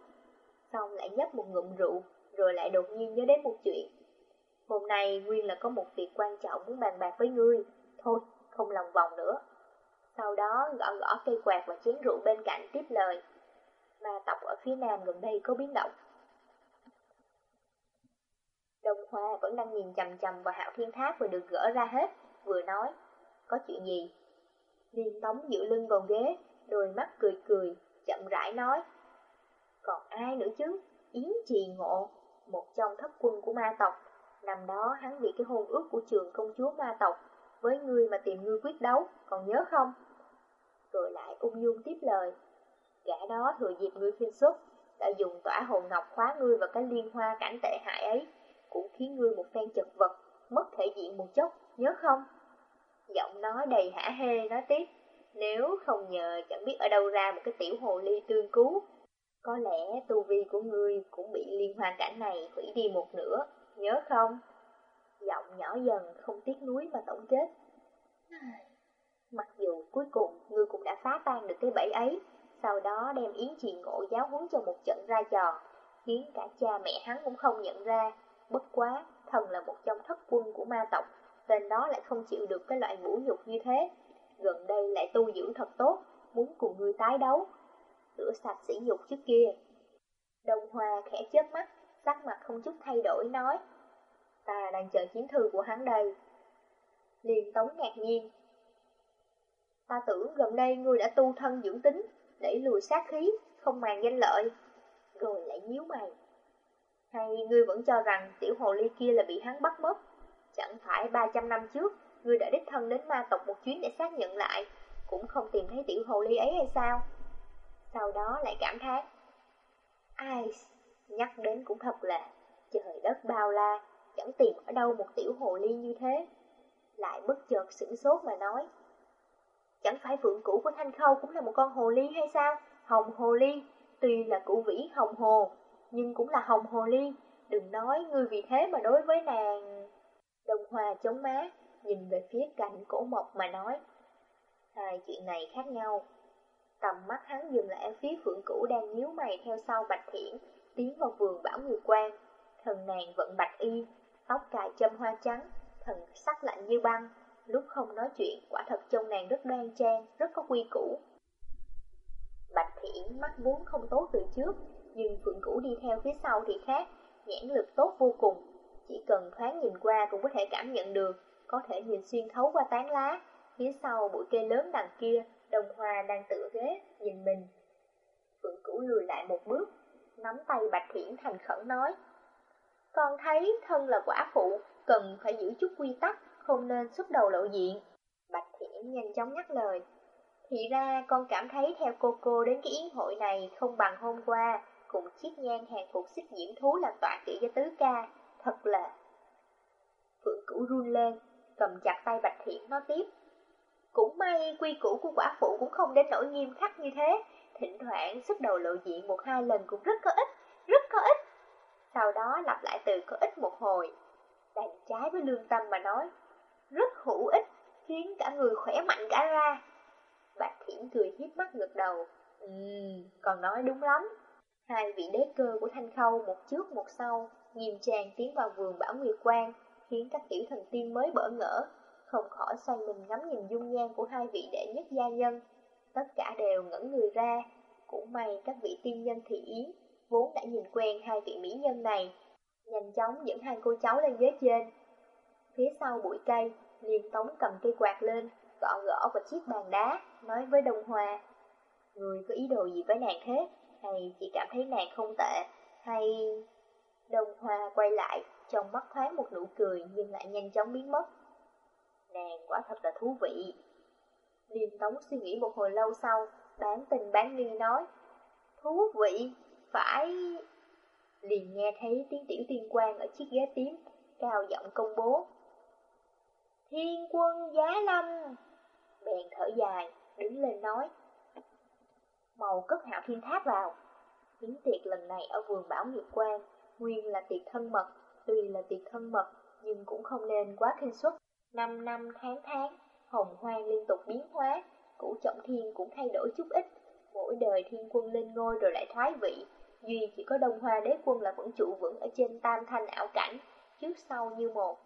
Xong lại nhấp một ngụm rượu, rồi lại đột nhiên nhớ đến một chuyện. Hôm nay Nguyên là có một việc quan trọng muốn bàn bạc với ngươi, thôi, không lòng vòng nữa. Sau đó gõ gõ cây quạt và chén rượu bên cạnh tiếp lời. mà tộc ở phía nam gần đây có biến động. Đông Hoa vẫn đang nhìn chầm chầm vào hạo thiên tháp vừa được gỡ ra hết, vừa nói, có chuyện gì? Liên tống dựa lưng vào ghế, đôi mắt cười cười, chậm rãi nói, còn ai nữa chứ? Yến Trì Ngộ, một trong thất quân của ma tộc. Năm đó hắn vì cái hôn ước của trường công chúa ma tộc, với ngươi mà tìm ngươi quyết đấu, còn nhớ không? Rồi lại ung dung tiếp lời, gã đó thừa dịp ngươi phiên xuất, đã dùng tỏa hồn ngọc khóa ngươi vào cái liên hoa cảnh tệ hại ấy, cũng khiến ngươi một phen chật vật, mất thể diện một chốc, nhớ không? Giọng nói đầy hả hê nói tiếp, nếu không nhờ chẳng biết ở đâu ra một cái tiểu hồ ly tương cứu, có lẽ tu vi của ngươi cũng bị liên hoàn cảnh này hủy đi một nửa, nhớ không? Giọng nhỏ dần không tiếc núi mà tổng kết. [sighs] Mặc dù cuối cùng ngươi cũng đã phá tan được cái bẫy ấy, sau đó đem Yến Trì Ngộ giáo huấn cho một trận ra trò, khiến cả cha mẹ hắn cũng không nhận ra. Bất quá, thần là một trong thất quân của ma tộc, tên đó lại không chịu được cái loại vũ nhục như thế. Gần đây lại tu dưỡng thật tốt, muốn cùng ngươi tái đấu, rửa sạch sỉ nhục trước kia. đồng hòa khẽ chớp mắt, sắc mặt không chút thay đổi nói, ta đang chờ chiến thư của hắn đây. Liền tống ngạc nhiên, ta tưởng gần đây ngươi đã tu thân dưỡng tính, để lùi sát khí, không màng danh lợi. Rồi lại nhíu mày. Hay ngươi vẫn cho rằng tiểu hồ ly kia là bị hắn bắt mất? Chẳng phải 300 năm trước, ngươi đã đích thân đến ma tộc một chuyến để xác nhận lại, cũng không tìm thấy tiểu hồ ly ấy hay sao? Sau đó lại cảm thán. Ai, nhắc đến cũng thật là trời đất bao la, chẳng tìm ở đâu một tiểu hồ ly như thế. Lại bất chợt sửng sốt mà nói. Chẳng phải phượng cũ của Thanh Khâu cũng là một con hồ ly hay sao? Hồng hồ ly, tuy là cụ vĩ hồng hồ, nhưng cũng là hồng hồ ly. Đừng nói ngươi vì thế mà đối với nàng... đồng hòa chống má, nhìn về phía cạnh cổ mộc mà nói. Hai chuyện này khác nhau. Tầm mắt hắn dừng lại ở phía phượng cũ đang nhíu mày theo sau bạch thiển, tiến vào vườn bảo người quan. Thần nàng vận bạch y, tóc cài châm hoa trắng, thần sắc lạnh như băng. Lúc không nói chuyện, quả thật trông nàng rất đoan trang, rất có quy củ. Bạch thiển mắt vốn không tốt từ trước, nhưng phượng cũ đi theo phía sau thì khác, nhãn lực tốt vô cùng. Chỉ cần thoáng nhìn qua cũng có thể cảm nhận được, có thể nhìn xuyên thấu qua tán lá. Phía sau bụi cây lớn đằng kia Đồng Hòa đang tựa ghế, nhìn mình. Phượng Cửu lùi lại một bước, nắm tay Bạch Thiển thành khẩn nói. Con thấy thân là quả phụ, cần phải giữ chút quy tắc, không nên xuất đầu lộ diện. Bạch Thiển nhanh chóng nhắc lời. Thì ra con cảm thấy theo cô cô đến cái yến hội này không bằng hôm qua, cùng chiếc nhang hàng phục xích diễm thú làm tọa kỵ cho tứ ca, thật là... Phượng Cửu run lên, cầm chặt tay Bạch Thiện nói tiếp. Cũng may quy củ của quả phụ cũng không đến nỗi nghiêm khắc như thế, thỉnh thoảng xuất đầu lộ diện một hai lần cũng rất có ích, rất có ích. Sau đó lặp lại từ có ích một hồi, đành trái với lương tâm mà nói, rất hữu ích, khiến cả người khỏe mạnh cả ra. Bạch Thiển cười hiếp mắt ngược đầu, ừ, còn nói đúng lắm. Hai vị đế cơ của Thanh Khâu một trước một sau, nghiêm trang tiến vào vườn Bảo Nguyệt Quang, khiến các tiểu thần tiên mới bỡ ngỡ, không khỏi xoay mình ngắm nhìn dung nhan của hai vị đệ nhất gia nhân. Tất cả đều ngẩn người ra, cũng may các vị tiên nhân thị yến, vốn đã nhìn quen hai vị mỹ nhân này. Nhanh chóng dẫn hai cô cháu lên ghế trên. Phía sau bụi cây, liền tống cầm cây quạt lên, gõ gõ vào chiếc bàn đá, nói với đồng hòa Người có ý đồ gì với nàng thế? Hay chỉ cảm thấy nàng không tệ? Hay... Đông Hoa quay lại, trong mắt thoáng một nụ cười nhưng lại nhanh chóng biến mất. Nàng quả thật là thú vị. Liên Tống suy nghĩ một hồi lâu sau, bán tình bán nghi nói. Thú vị, phải... Liền nghe thấy tiếng tiểu tiên quan ở chiếc ghế tím, cao giọng công bố. Thiên quân giá lâm! Bèn thở dài, đứng lên nói. Màu cất hạo thiên tháp vào. Yến tiệc lần này ở vườn Bảo Nghiệp Quan, nguyên là tiệc thân mật, tuy là tiệc thân mật, nhưng cũng không nên quá kinh suất. Năm năm tháng tháng, hồng hoang liên tục biến hóa, cũ trọng thiên cũng thay đổi chút ít. Mỗi đời thiên quân lên ngôi rồi lại thoái vị, duy chỉ có đông hoa đế quân là vẫn trụ vững ở trên tam thanh ảo cảnh, trước sau như một.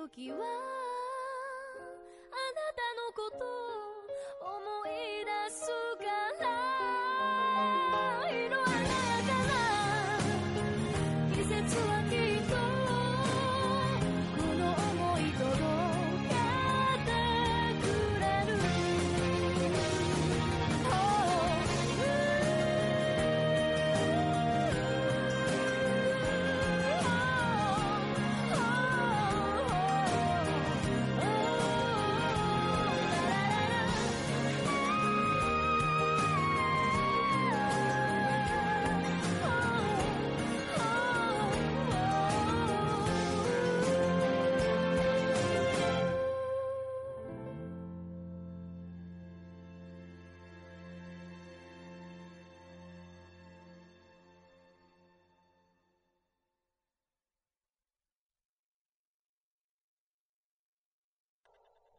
時は